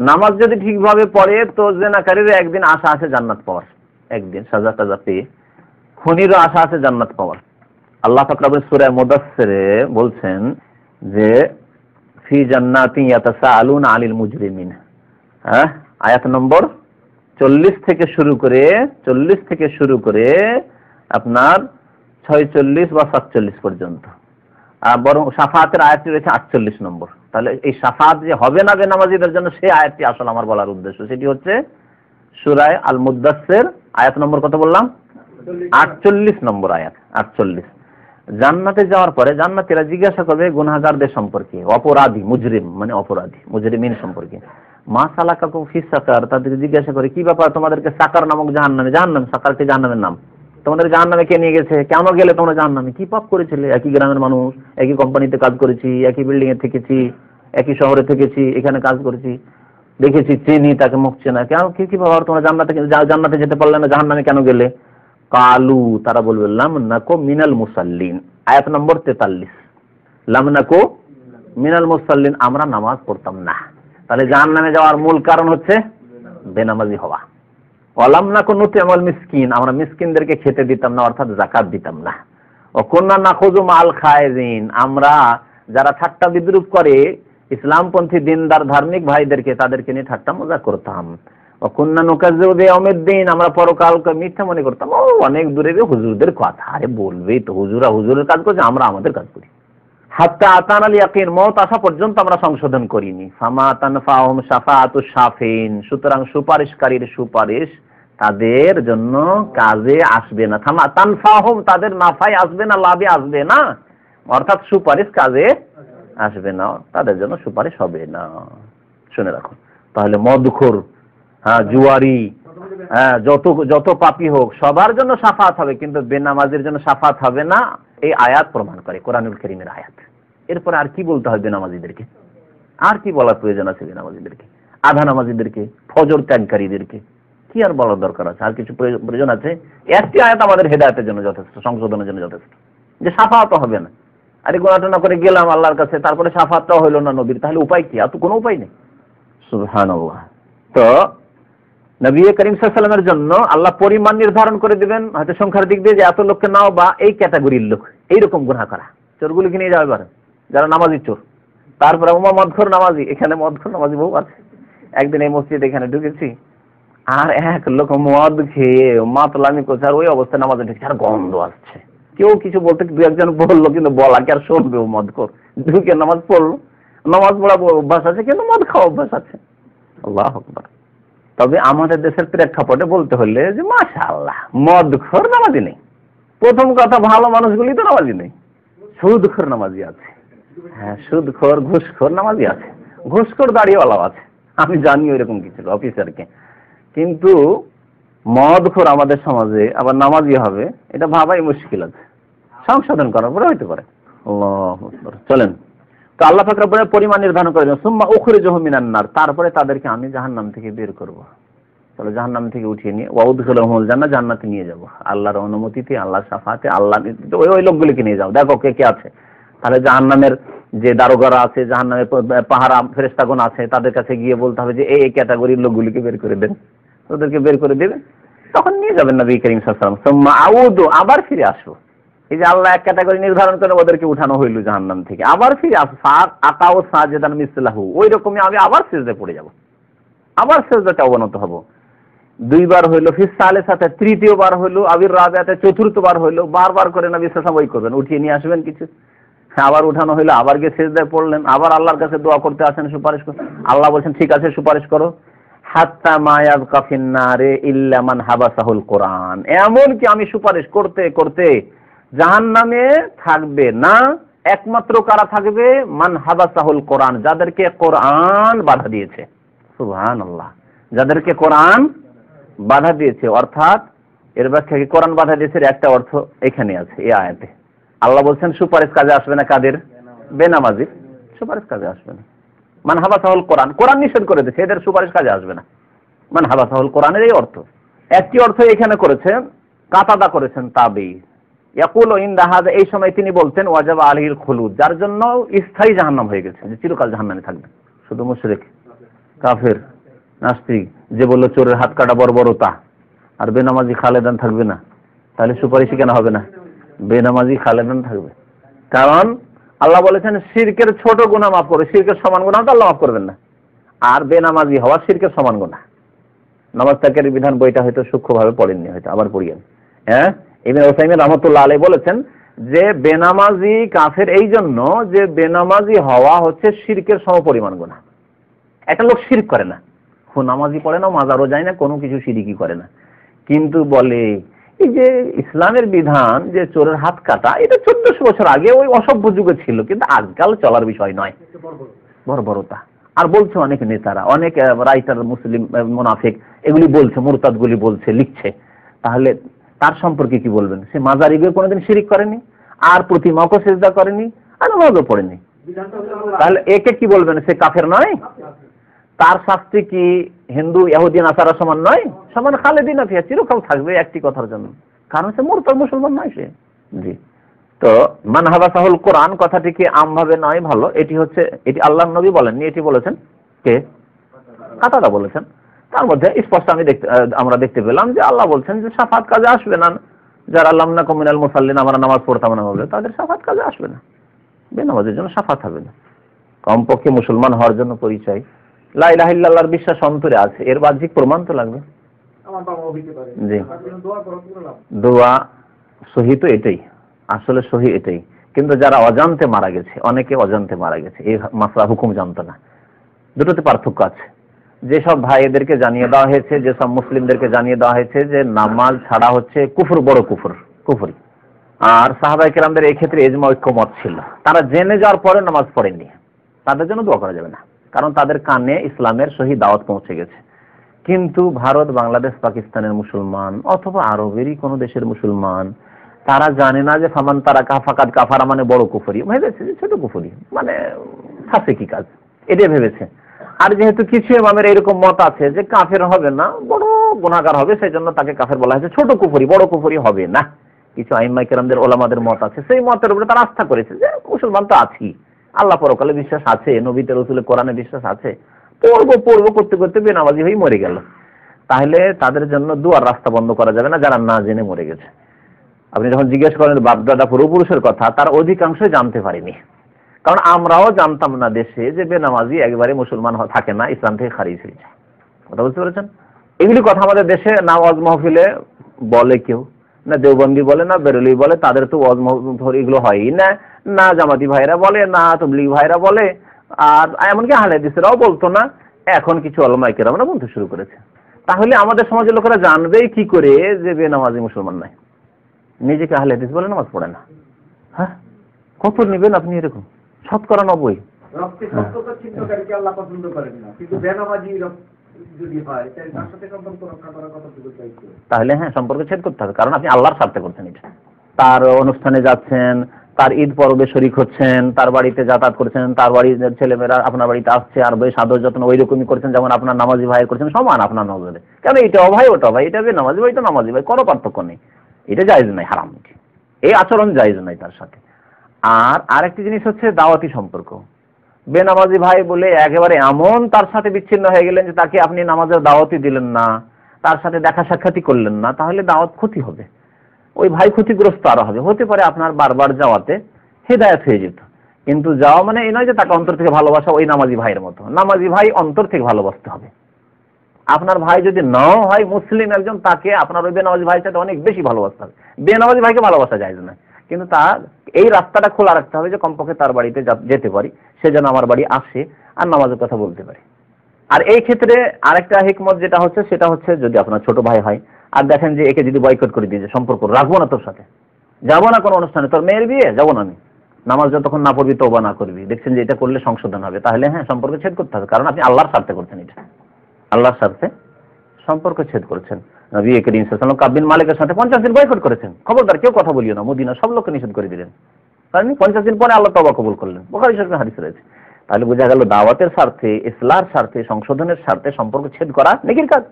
নামাজ যদি ঠিকভাবে পড়ে তো জেনাকারীর একদিন আশা আছে জান্নাত পাওয়ার। একদিন সাজা টাজা পেয়ে, খুনিরও আশা আছে জান্নাত পাওয়ার। আল্লাহ ফাকরাবের সুরায় মুদাসসিরে বলছেন যে, ফি জান্নাতি ইয়াতাসাআলুনা আলিল মুজরিমিন। হ্যাঁ? আয়াত নম্বর চল্লিশ থেকে শুরু করে, চল্লিশ থেকে শুরু করে আপনার ছয়চল্লিশ বা সাতচল্লিশ পর্যন্ত। আর বরং সাফাতের আয়াতটি রয়েছে আটচল্লিশ নম্বর। তাহলে এই সাফাত যে হবে না বেনামাজিদের জন্য, সেই আয়াতটি আসলে আমার বলার উদ্দেশ্য। সেটি হচ্ছে সুরায় আল মুদাসের আয়াত নম্বর কত বললাম? আটচল্লিশ নম্বর আয়াত, আটচল্লিশ। জান্নাতে যাওয়ার পরে জান্নাতীরা জিজ্ঞাসা করবে গুনাহগারদের সম্পর্কে, অপরাধী, মুজরিম মানে অপরাধী, মুজরিমিন সম্পর্কে। মা সালাকাকুম ফি সাকার, তাদেরকে জিজ্ঞাসা করে, কি ব্যাপার তোমাদেরকে সাকার নামক জাহান্নামে, জাহান্নাম সাকারকে জাহান্নামের নাম? তোমাদের জাহান্নামে কে নিয়ে গেছে? কেন গেলে তোমরা জাহান্নামে? কি পাপ করেছিলে? একই গ্রামের মানুষ, একই কোম্পানিতে কাজ করেছি, একই বিল্ডিং এ থেকেছি, একই শহরে থেকেছি, এখানে কাজ করেছি। দেখেছি, চিনি তাকে মুখ চেনা কেন? কি কি ব্যাপার তোমরা জান্নাতে জান্নাতে যেতে পারলে না, জাহান্নামে কেন গেলে? কালু, তারা বলবে লামনাকো মিনাল মুসাল্লিন। আয়াত নম্বর তেতাল্লিশ। লামনাকো মিনাল মুসাল্লিন, আমরা নামাজ পড়তাম না। তাহলে জাহান্নামে যাওয়ার মূল কারণ হচ্ছে বেনামাজি হওয়া। অলাম না কোন আমল মিসকিন, আমরা মিসকিনদেরকে খেতে দিতাম না, অর্থাৎ জাকাত দিতাম না। ও কন্যা না খোঁজো মাল খায়দিন আমরা যারা ঠাট্টা বিদ্রুপ করে, ইসলামপন্থী দিনদার ধার্মিক ভাইদেরকে, তাদেরকে নিয়ে ঠাট্টা মজা করতাম। ও কন্যা নোকাজে অমের দিন আমরা পরকালকে মিথ্যা মনে করতাম। ও, অনেক দূরে হুজুরদের কথা। আরে বলবেই তো, হুজুরা হুজুরের কাজ করছে, আমরা আমাদের কাজ করি। হাত্তা আতান আল ইয়াকিন মত আসা পর্যন্ত আমরা সংশোধন করিনি। ফামা তানফাহুম শাফাআতু শাফিন, সুতরাং সুপারিশকারীর সুপারিশ তাদের জন্য কাজে আসবে না। থামা তানফাহুম, তাদের নাফায় আসবে না, লাভে আসবে না। অর্থাৎ সুপারিশ কাজে আসবে না, তাদের জন্য সুপারিশ হবে না। শুনে রাখো তাহলে মদখোর হ্যাঁ জুয়ারি হ্যাঁ যত যত পাপী হোক, সবার জন্য সাফাত হবে, কিন্তু বেনামাজের জন্য সাফাত হবে না, এই আয়াত প্রমাণ করে, কোরআনুল করিমের আয়াত। এরপরে আর কি বলতে হবে বেনামাজিদেরকে? আর কি বলার প্রয়োজন আছে বেনামাজিদেরকে? আধা নামাজিদেরকে, ফজর ত্যাগকারীদেরকে? কি আর বলার দরকার আছে? আর কিছু প্রয়োজন আছে? একটি আয়াত আমাদের হেদায়তের জন্য যথেষ্ট, সংশোধনের জন্য যথেষ্ট। যে সাফাত হবে না। আরে গোনাটনা করে গেলাম আল্লাহর কাছে, তারপরে সাফাতটাও হইল না নবীর, তাহলে উপায় কি? আর তো কোনো উপায় নেই। সুবহানাল্লাহ। তো নবী করিম সাল্লামের জন্য আল্লাহ পরিমাণ নির্ধারণ করে দিবেন, হয়তো সংখ্যার দিক দিয়ে যে এত লোককে নাও বা এই ক্যাটাগরির লোক, এইরকম গুণা করা। চোরগুলিকে নিয়ে যাবে পারে যারা নামাজি চোর। তারপরে উমা মদখর নামাজি, এখানে মদখর নামাজি বহু আছে। একদিন এই মসজিদ এখানে ঢুকেছি, আর এক লোক মদ খেয়ে মাতলামি করছে, আর ওই অবস্থায় নামাজে ঢুকছে, আর গন্ধ আসছে। কেউ কিছু বলতে দু একজন বলল, কিন্তু বলা কি আর শুনবে ও মদ কর ঢুকে নামাজ পড়ল। নামাজ পড়া অভ্যাস আছে, কিন্তু মদ খাওয়া অভ্যাস আছে। আল্লাহ আকবার। তবে আমাদের দেশের প্রেক্ষাপটে বলতে হলে যে মাশা আল্লাহ মদখোর নামাজি নেই। প্রথম কথা, ভালো মানুষগুলি তো নামাজি নেই। সুদ সুদখোর নামাজি আছে। হ্যাঁ সুদখোর, ঘুষখোর নামাজি আছে। ঘুষখোর আছে। আমি জানি কিছু অফিসারকে। কিন্তু মদখোর আমাদের সমাজে আবার নামাজি হবে, এটা ভাবাই মুশকিল আছে। সংশোধন করার পরে হইতে পারে। চলেন। তো আল্লাহ পাক পরিমাণ নির্ধারণ করে সুম্মা উখরিজহু মিনান তারপরে তাদেরকে আমি জাহান্নাম থেকে বের করব। তাহলে জাহান্নাম থেকে উঠিয়ে নিয়ে ওয়াউদখুলহুমুল জান্নাত জান্নাতে নিয়ে যাব। আল্লাহর অনুমতিতে, আল্লাহর সাফাতে আল্লাহ ওই ওই লোকগুলিকে নিয়ে যাও। দেখো কে কে আছে। তাহলে জাহান্নামের যে দারোগারা আছে, জাহান্নামের পাহারা, ফেরেশতাগণ আছে, তাদের কাছে গিয়ে বলতে হবে যে, এই ক্যাটাগরির লোকগুলিকে বের করে দেন। ওদেরকে বের করে দেবে। তখন নিয়ে যাবেন নবী করিম ওয়াসাল্লাম। সুম্মা আউদু, আবার ফিরে আসব এই যে আল্লাহ এক ক্যাটাগরি নির্ধারণ করে ওদেরকে উঠানো হইল জাহান্নাম থেকে। আবার ফিরে সাত আকাও সাজেদান মিসলাহু। ওই রকমই আমি আবার সেজদে পড়ে যাব। আবার সেজদাতে অবনত হব। দুইবার হইল ফিস সালে সাথে তৃতীয়বার হইল আবির রাবিয়াতে, চতুর্থবার হইল, বারবার করে নবী সাল্লাল্লাহু ওই করবেন। উঠিয়ে নিয়ে আসবেন কিছু। আবার উঠানো হইল, আবার গিয়ে সেজদায় পড়লেন, আবার আল্লাহর কাছে দোয়া করতে আসেন, সুপারিশ করতে আল্লাহ বলছেন, ঠিক আছে, সুপারিশ করো। হাত্তা মায়াব কাফিন্নারে ইল্লা মান হাবাসাহুল কোরআন। এমন কি আমি সুপারিশ করতে করতে জাহান্নামে থাকবে না, একমাত্র কারা থাকবে? মান হাবাসাহুল কোরআন, যাদেরকে কোরআন বাধা দিয়েছে। সুবহানাল্লাহ। যাদেরকে কোরআন বাধা দিয়েছে, অর্থাৎ এর ব্যাখ্যা কি? কোরআন বাধা দিয়েছে একটা অর্থ এখানে আছে, এই আয়াতে। আল্লাহ বলছেন, সুপারিশ কাজে আসবে না কাদের? বেনামাজির। সুপারিশ কাজে আসবে না। মান হাবাসাহুল কোরআন কোরআন নিষেধ করে দিয়েছে, এদের সুপারিশ কাজে আসবে না। মান হাবাসাহুল কোরআনের এই অর্থ। একটি অর্থ এখানে করেছেন, কাতাদা করেছেন তাবি ইয়াকুল ইন্দাহাদ এই সময় তিনি বলতেন ওয়াজাব আলহিল খুলুদ, যার জন্য স্থায়ী জাহান্নাম হয়ে গেছে, যে চিরকাল জাহান্নামে থাকবে। শুধু মুশরিক, কাফের, নাস্তিক, যে বলল, চোরের হাত কাটা বর্বরতা, আর বেনামাজি খালেদান থাকবে না। তাহলে সুপারিশই কেন হবে না? বেনামাজি খালেদান থাকবে। কারণ আল্লাহ বলেছেন, শিরকের ছোট গুণা মাফ করে, শিরকের সমান গুণা তো আল্লাহ মাফ করবেন না। আর বেনামাজি হওয়া শিরকের সমান গুণা নামাজ তাকের বিধান বইটা হয়তো সূক্ষ্মভাবে পড়েননি হয়তো, আবার পড়িয়েন। হ্যাঁ? ইবনে ওসাইমিন রহমতুল্লাহ আলাই বলেছেন যে বেনামাজি কাফের এই জন্য যে বেনামাজি হওয়া হচ্ছে শিরকের সমপরিমাণ গুণা একটা লোক শিরক করে না। নামাজি পড়ে না, মাজারও যায় না, কোনো কিছু সিরিকি করে না। কিন্তু বলে এই যে ইসলামের বিধান যে চোরের হাত কাটা এটা চোদ্দশো বছর আগে ওই অসভ্য যুগে ছিল কিন্তু আজকাল চলার বিষয় নয়। বর্বরতা। আর বলছে অনেক নেতারা অনেক রাইটার মুসলিম মুনাফিক এগুলি বলছে মুরতাদগুলি বলছে লিখছে। তাহলে তার সম্পর্কে কি বলবেন? সে মাজারি গিয়ে কোনোদিন শিরিক করেনি আর প্রতিমাকে সেজদা করেনি আর নামাজও পড়েনি। তাহলে একে কি বলবেন? সে কাফের নয়? তার শাস্তি কি হিন্দু ইহুদি নাসারা সমান নয়, সমান খালেদিন আফিয়া চিরকাল থাকবে একটি কথার জন্য। কারণ সে মুরতাদ মুসলমান নয় সে। জি। তো মানহাবাসাহুল কোরআন কথাটি কি আমভাবে নয়, ভালো? এটি হচ্ছে, এটি আল্লাহ নবী বলেননি, এটি বলেছেন কে? কাতাদা বলেছেন। তার মধ্যে স্পষ্ট আমি দেখতে আমরা দেখতে পেলাম যে আল্লাহ বলছেন যে সাফাত কাজে আসবে না। যারা আল্লাহ না কমিনাল মুসাল্লিন, আমরা নামাজ পড়তাম না বলে, তাদের সাফাত কাজে আসবে না। বেনামাজের জন্য সাফাত হবে না। কমপক্ষে মুসলমান হওয়ার জন্য পরিচয়। লাইলাহিল্লাহর বিশ্বাস অন্তরে আছে। এর বাহ্যিক প্রমাণ তো লাগবে। জি। দোয়া সহি তো এটাই। আসলে সহি এটাই। কিন্তু যারা অজান্তে মারা গেছে অনেকে অজান্তে মারা গেছে এই মাসলা হুকুম জানতো না। দুটোতে পার্থক্য আছে। যেসব ভাইদেরকে জানিয়ে দেওয়া হয়েছে যেসব মুসলিমদেরকে জানিয়ে দেওয়া হয়েছে যে নামাজ ছাড়া হচ্ছে কুফর বড় কুফর কুফরি। আর সাহাবাই কেরামদের এই ক্ষেত্রে এজমা ঐক্যমত ছিল। তারা জেনে যাওয়ার পরে নামাজ পড়েননি। তাদের জন্য দোয়া করা যাবে না। কারণ তাদের কানে ইসলামের সহি দাওয়াত পৌঁছে গেছে। কিন্তু ভারত, বাংলাদেশ, পাকিস্তানের মুসলমান অথবা আরবেরই কোনো দেশের মুসলমান, তারা জানে না যে ফামান তারা কাফাকাত কাফারা মানে বড় কুফরি। ভেবেছে যে ছোট কুফরি মানে ফাঁসে কি কাজ? এটাই ভেবেছে। আর যেহেতু কিছু ইমামের এরকম মত আছে যে কাফের হবে না, বড় গুণাগার হবে সেই জন্য তাকে কাফের বলা হয়েছে। ছোট কুফরি, বড় কুফরি হবে না। কিছু আইম্মাই কেরামদের ওলামাদের মত আছে। সেই মতের উপরে তারা আস্থা করেছে যে মুসলমান তো আছি আল্লাহ পরকালে বিশ্বাস আছে, নবীতে রসুলে কোরআনে বিশ্বাস আছে। পড়ব পড়ব করতে করতে বেনামাজি হয়ে মরে গেল। তাহলে তাদের জন্য দুয়ার রাস্তা বন্ধ করা যাবে না, যারা না জেনে মরে গেছে। আপনি যখন জিজ্ঞেস করেন বাপদাদা পূর্বপুরুষের কথা, তার অধিকাংশই জানতে পারিনি। কারণ আমরাও জানতাম না দেশে যে বেনামাজি একবারে মুসলমান থাকে না, ইসলাম থেকে খারিজ হয়ে যায়। কথা বুঝতে পেরেছেন? এগুলি কথা আমাদের দেশে না ওয়াজ মাহফিলে বলে কেউ। না দেওবন্দি বলে, না বেরলি বলে, তাদের তো ওয়াজ মাহফিল এগুলো হয়ই না। না জামাতি ভাইরা বলে না তবলিগ ভাইরা বলে আর এমনকি হালেদিসরাও বলতো না এখন কিছু অলমাইকের আমরা বলতে শুরু করেছে। তাহলে আমাদের সমাজের লোকেরা জানবেই কি করে যে বেনামাজি মুসলমান নাই। নিজেকে আহলে হাদিস বলে নামাজ পড়ে না। হ্যাঁ? কত নেবেন আপনি এরকম? শতকরা নব্বই। রক্তে সত্যতা ছিন্নকারীকে আল্লাহ পছন্দ করেন না। কিন্তু বেনামাজি রক্ত যদি তাহলে তার সাথে সম্পর্ক রক্ষা করার কতটুকু চাইছে। তাহলে হ্যাঁ সম্পর্ক ছেদ করতে হবে কারণ আপনি আল্লাহর স্বার্থে করছেন এটা। তার অনুষ্ঠানে যাচ্ছেন তার ঈদ পর্বে শরিক হচ্ছেন, তার বাড়িতে যাতায়াত করছেন, তার বাড়ির ছেলেমেয়েরা আপনার বাড়িতে আসছে, আর বেশ আদর যত্ন ওই রকমই করছেন যেমন আপনার নামাজি ভাই করছেন, সমান আপনার নজরে। কেন এটাও ভাই ওটা ভাই এটা নামাজি ভাই তো নামাজি ভাই, কোনো পার্থক্য নেই। এটা জায়েজ নাই, হারাম এই আচরণ জায়েজ নাই তার সাথে। আর আরেকটি জিনিস হচ্ছে দাওয়াতি সম্পর্ক। বেনামাজি ভাই বলে একেবারে এমন তার সাথে বিচ্ছিন্ন হয়ে গেলেন যে তাকে আপনি নামাজের দাওয়াতি দিলেন না, তার সাথে দেখা সাক্ষাৎই করলেন না, তাহলে দাওয়াত ক্ষতি হবে। ওই ভাই ক্ষতিগ্রস্ত আরও হবে। হতে পারে আপনার বারবার যাওয়াতে হেদায়ত হয়ে যেত। কিন্তু যাওয়া মানে এই নয় যে তাকে অন্তর থেকে ভালোবাসা ওই নামাজি ভাইয়ের মতো। নামাজি ভাই অন্তর থেকে ভালোবাসতে হবে। আপনার ভাই যদি নাও হয় মুসলিম একজন, তাকে আপনার ওই বেনামাজি ভাইয়ের সাথে অনেক বেশি ভালোবাসতে হবে। বেনামাজি ভাইকে ভালোবাসা যায় না। কিন্তু তার এই রাস্তাটা খোলা রাখতে হবে যে কমপক্ষে তার বাড়িতে যেতে পারি, সে যেন আমার বাড়ি আসে আর নামাজের কথা বলতে পারে। আর এই ক্ষেত্রে আরেকটা হিকমত যেটা হচ্ছে, সেটা হচ্ছে যদি আপনার ছোট ভাই হয় আর দেখেন যে একে যদি বয়কট করে দিয়েছে সম্পর্ক রাখব না তোর সাথে। যাব না কোনো অনুষ্ঠানে, তোর মেয়ের বিয়ে, যাব না আমি। নামাজ যতক্ষণ না পড়বি তোবা না করবি। দেখছেন যে এটা করলে সংশোধন হবে। তাহলে হ্যাঁ সম্পর্ক ছেদ করতে হবে। কারণ আপনি আল্লাহর স্বার্থে করছেন এটা। আল্লাহর স্বার্থে সম্পর্ক ছেদ করছেন। নবী করিম সাল্লাম কাবিন মালিকের সাথে পঞ্চাশ দিন বয়কট করেছেন। খবরদার, কেউ কথা বলিও না। মদিনা সব লোককে নিষেধ করে দিলেন। কারণ পঞ্চাশ দিন পরে আল্লাহ তবা কবুল করলেন। বোখারি শরীফে হাদিস রয়েছে। তাহলে বোঝা গেল দাওয়াতের স্বার্থে ইসলার স্বার্থে, সংশোধনের স্বার্থে সম্পর্ক ছেদ করা নেকির কাজ।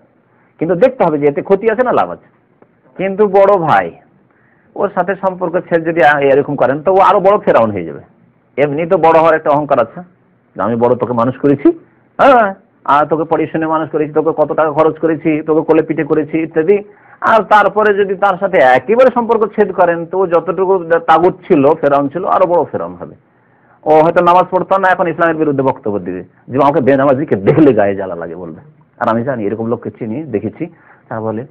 কিন্তু দেখতে হবে যে এতে ক্ষতি আছে না লাভ আছে। কিন্তু বড় ভাই, ওর সাথে সম্পর্ক ছেদ যদি এরকম করেন, তো ও আরও বড় ফেরাউন হয়ে যাবে। এমনি তো বড় হওয়ার একটা অহংকার আছে। আমি বড় তোকে মানুষ করেছি হ্যাঁ আর তোকে পড়ে মানুষ করেছি, তোকে কত টাকা খরচ করেছি, তোকে কোলে পিঠে করেছি, ইত্যাদি। আর তারপরে যদি তার সাথে একেবারে সম্পর্ক ছেদ করেন, তো যতটুকু তাগুত ছিল, ফেরাউন ছিল, আরও বড় ফেরাউন হবে। ও হয়তো নামাজ পড়তো না, এখন ইসলামের বিরুদ্ধে বক্তব্য দিবে। যে আমাকে বেনামাজিকে দেখলে গায়ে জ্বালা লাগে বলবে। আর আমি জানি, এরকম লোককে চিনি, দেখেছি। তারা বলে,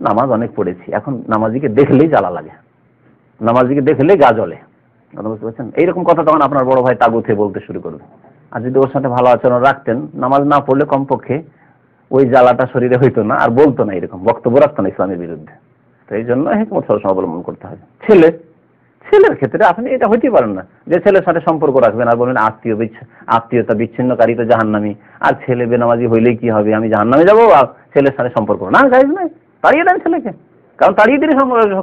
নামাজ অনেক পড়েছি। এখন নামাজিকে দেখলেই জ্বালা লাগে। নামাজিকে দেখলেই গা জ্বলে। কথা বুঝতে পারছেন? এইরকম কথা তখন আপনার বড় ভাই তাগুতে বলতে শুরু করবে। আর যদি ওর সাথে ভালো আচরণ রাখতেন, নামাজ না পড়লে কমপক্ষে ওই জ্বালাটা শরীরে হইতো না, আর বলতো না এরকম, বক্তব্য রাখতো না ইসলামের বিরুদ্ধে। তো এই জন্য হেকমত সবসময় অবলম্বন করতে হবে। ছেলে ছেলের ক্ষেত্রে আপনি এটা হইতে পারেন না। যে ছেলের সাথে সম্পর্ক রাখবেন আর বলবেন, আত্মীয় আত্মীয়তা বিচ্ছিন্নকারী তো জাহান্নামি। আর ছেলে বেনামাজি হইলেই কি হবে? আমি জাহান্নামে যাব আর ছেলের সাথে সম্পর্ক না যাইজ নাই। তাড়িয়ে দেন ছেলেকে। কারণ তাড়িয়ে দিলে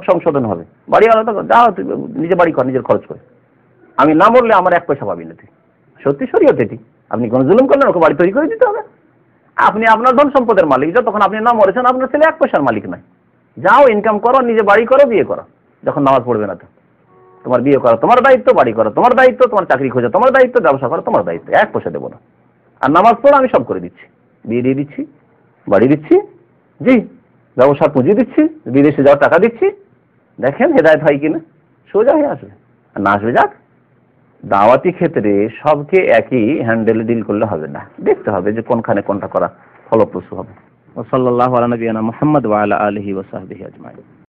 সংশোধন হবে। বাড়ি আলাদা যা নিজে বাড়ি কর, নিজের খরচ করে। আমি না মরলে আমার এক পয়সা পাবি না তুই। সত্যি শরীয়ত এটি। আপনি কোনো জুলুম করলেন, ওকে বাড়ি তৈরি করে দিতে হবে। আপনি আপনার ধন সম্পদের মালিক। যতক্ষণ আপনি না মরেছেন, আপনার ছেলে এক পয়সার মালিক নাই যাও ইনকাম করো নিজে বাড়ি করো, বিয়ে করো। যখন নামাজ পড়বে না তো। তোমার বিয়ে করা, তোমার দায়িত্ব বাড়ি করো, তোমার দায়িত্ব তোমার চাকরি খোঁজা, তোমার দায়িত্ব ব্যবসা করা, তোমার দায়িত্ব, এক পয়সা দেবো না। আর নামাজ পড়ো, আমি সব করে দিচ্ছি। বিয়ে দিয়ে দিচ্ছি, বাড়ি দিচ্ছি, জি, ব্যবসা পুঁজি দিচ্ছি, বিদেশে যাওয়ার টাকা দিচ্ছি। দেখেন হেদায়ত হয় কিনা? সোজা হয়ে আসবে। আর না আসবে যাক, দাওয়াতি ক্ষেত্রে সবকে একই হ্যান্ডেলে ডিল করলে হবে না। দেখতে হবে যে কোনখানে কোনটা করা ফলপ্রসূ হবে। ওসল্লাহ আলা মোহাম্মদ ওয়ালা আলহি ওসাহবিহি আজমাইন।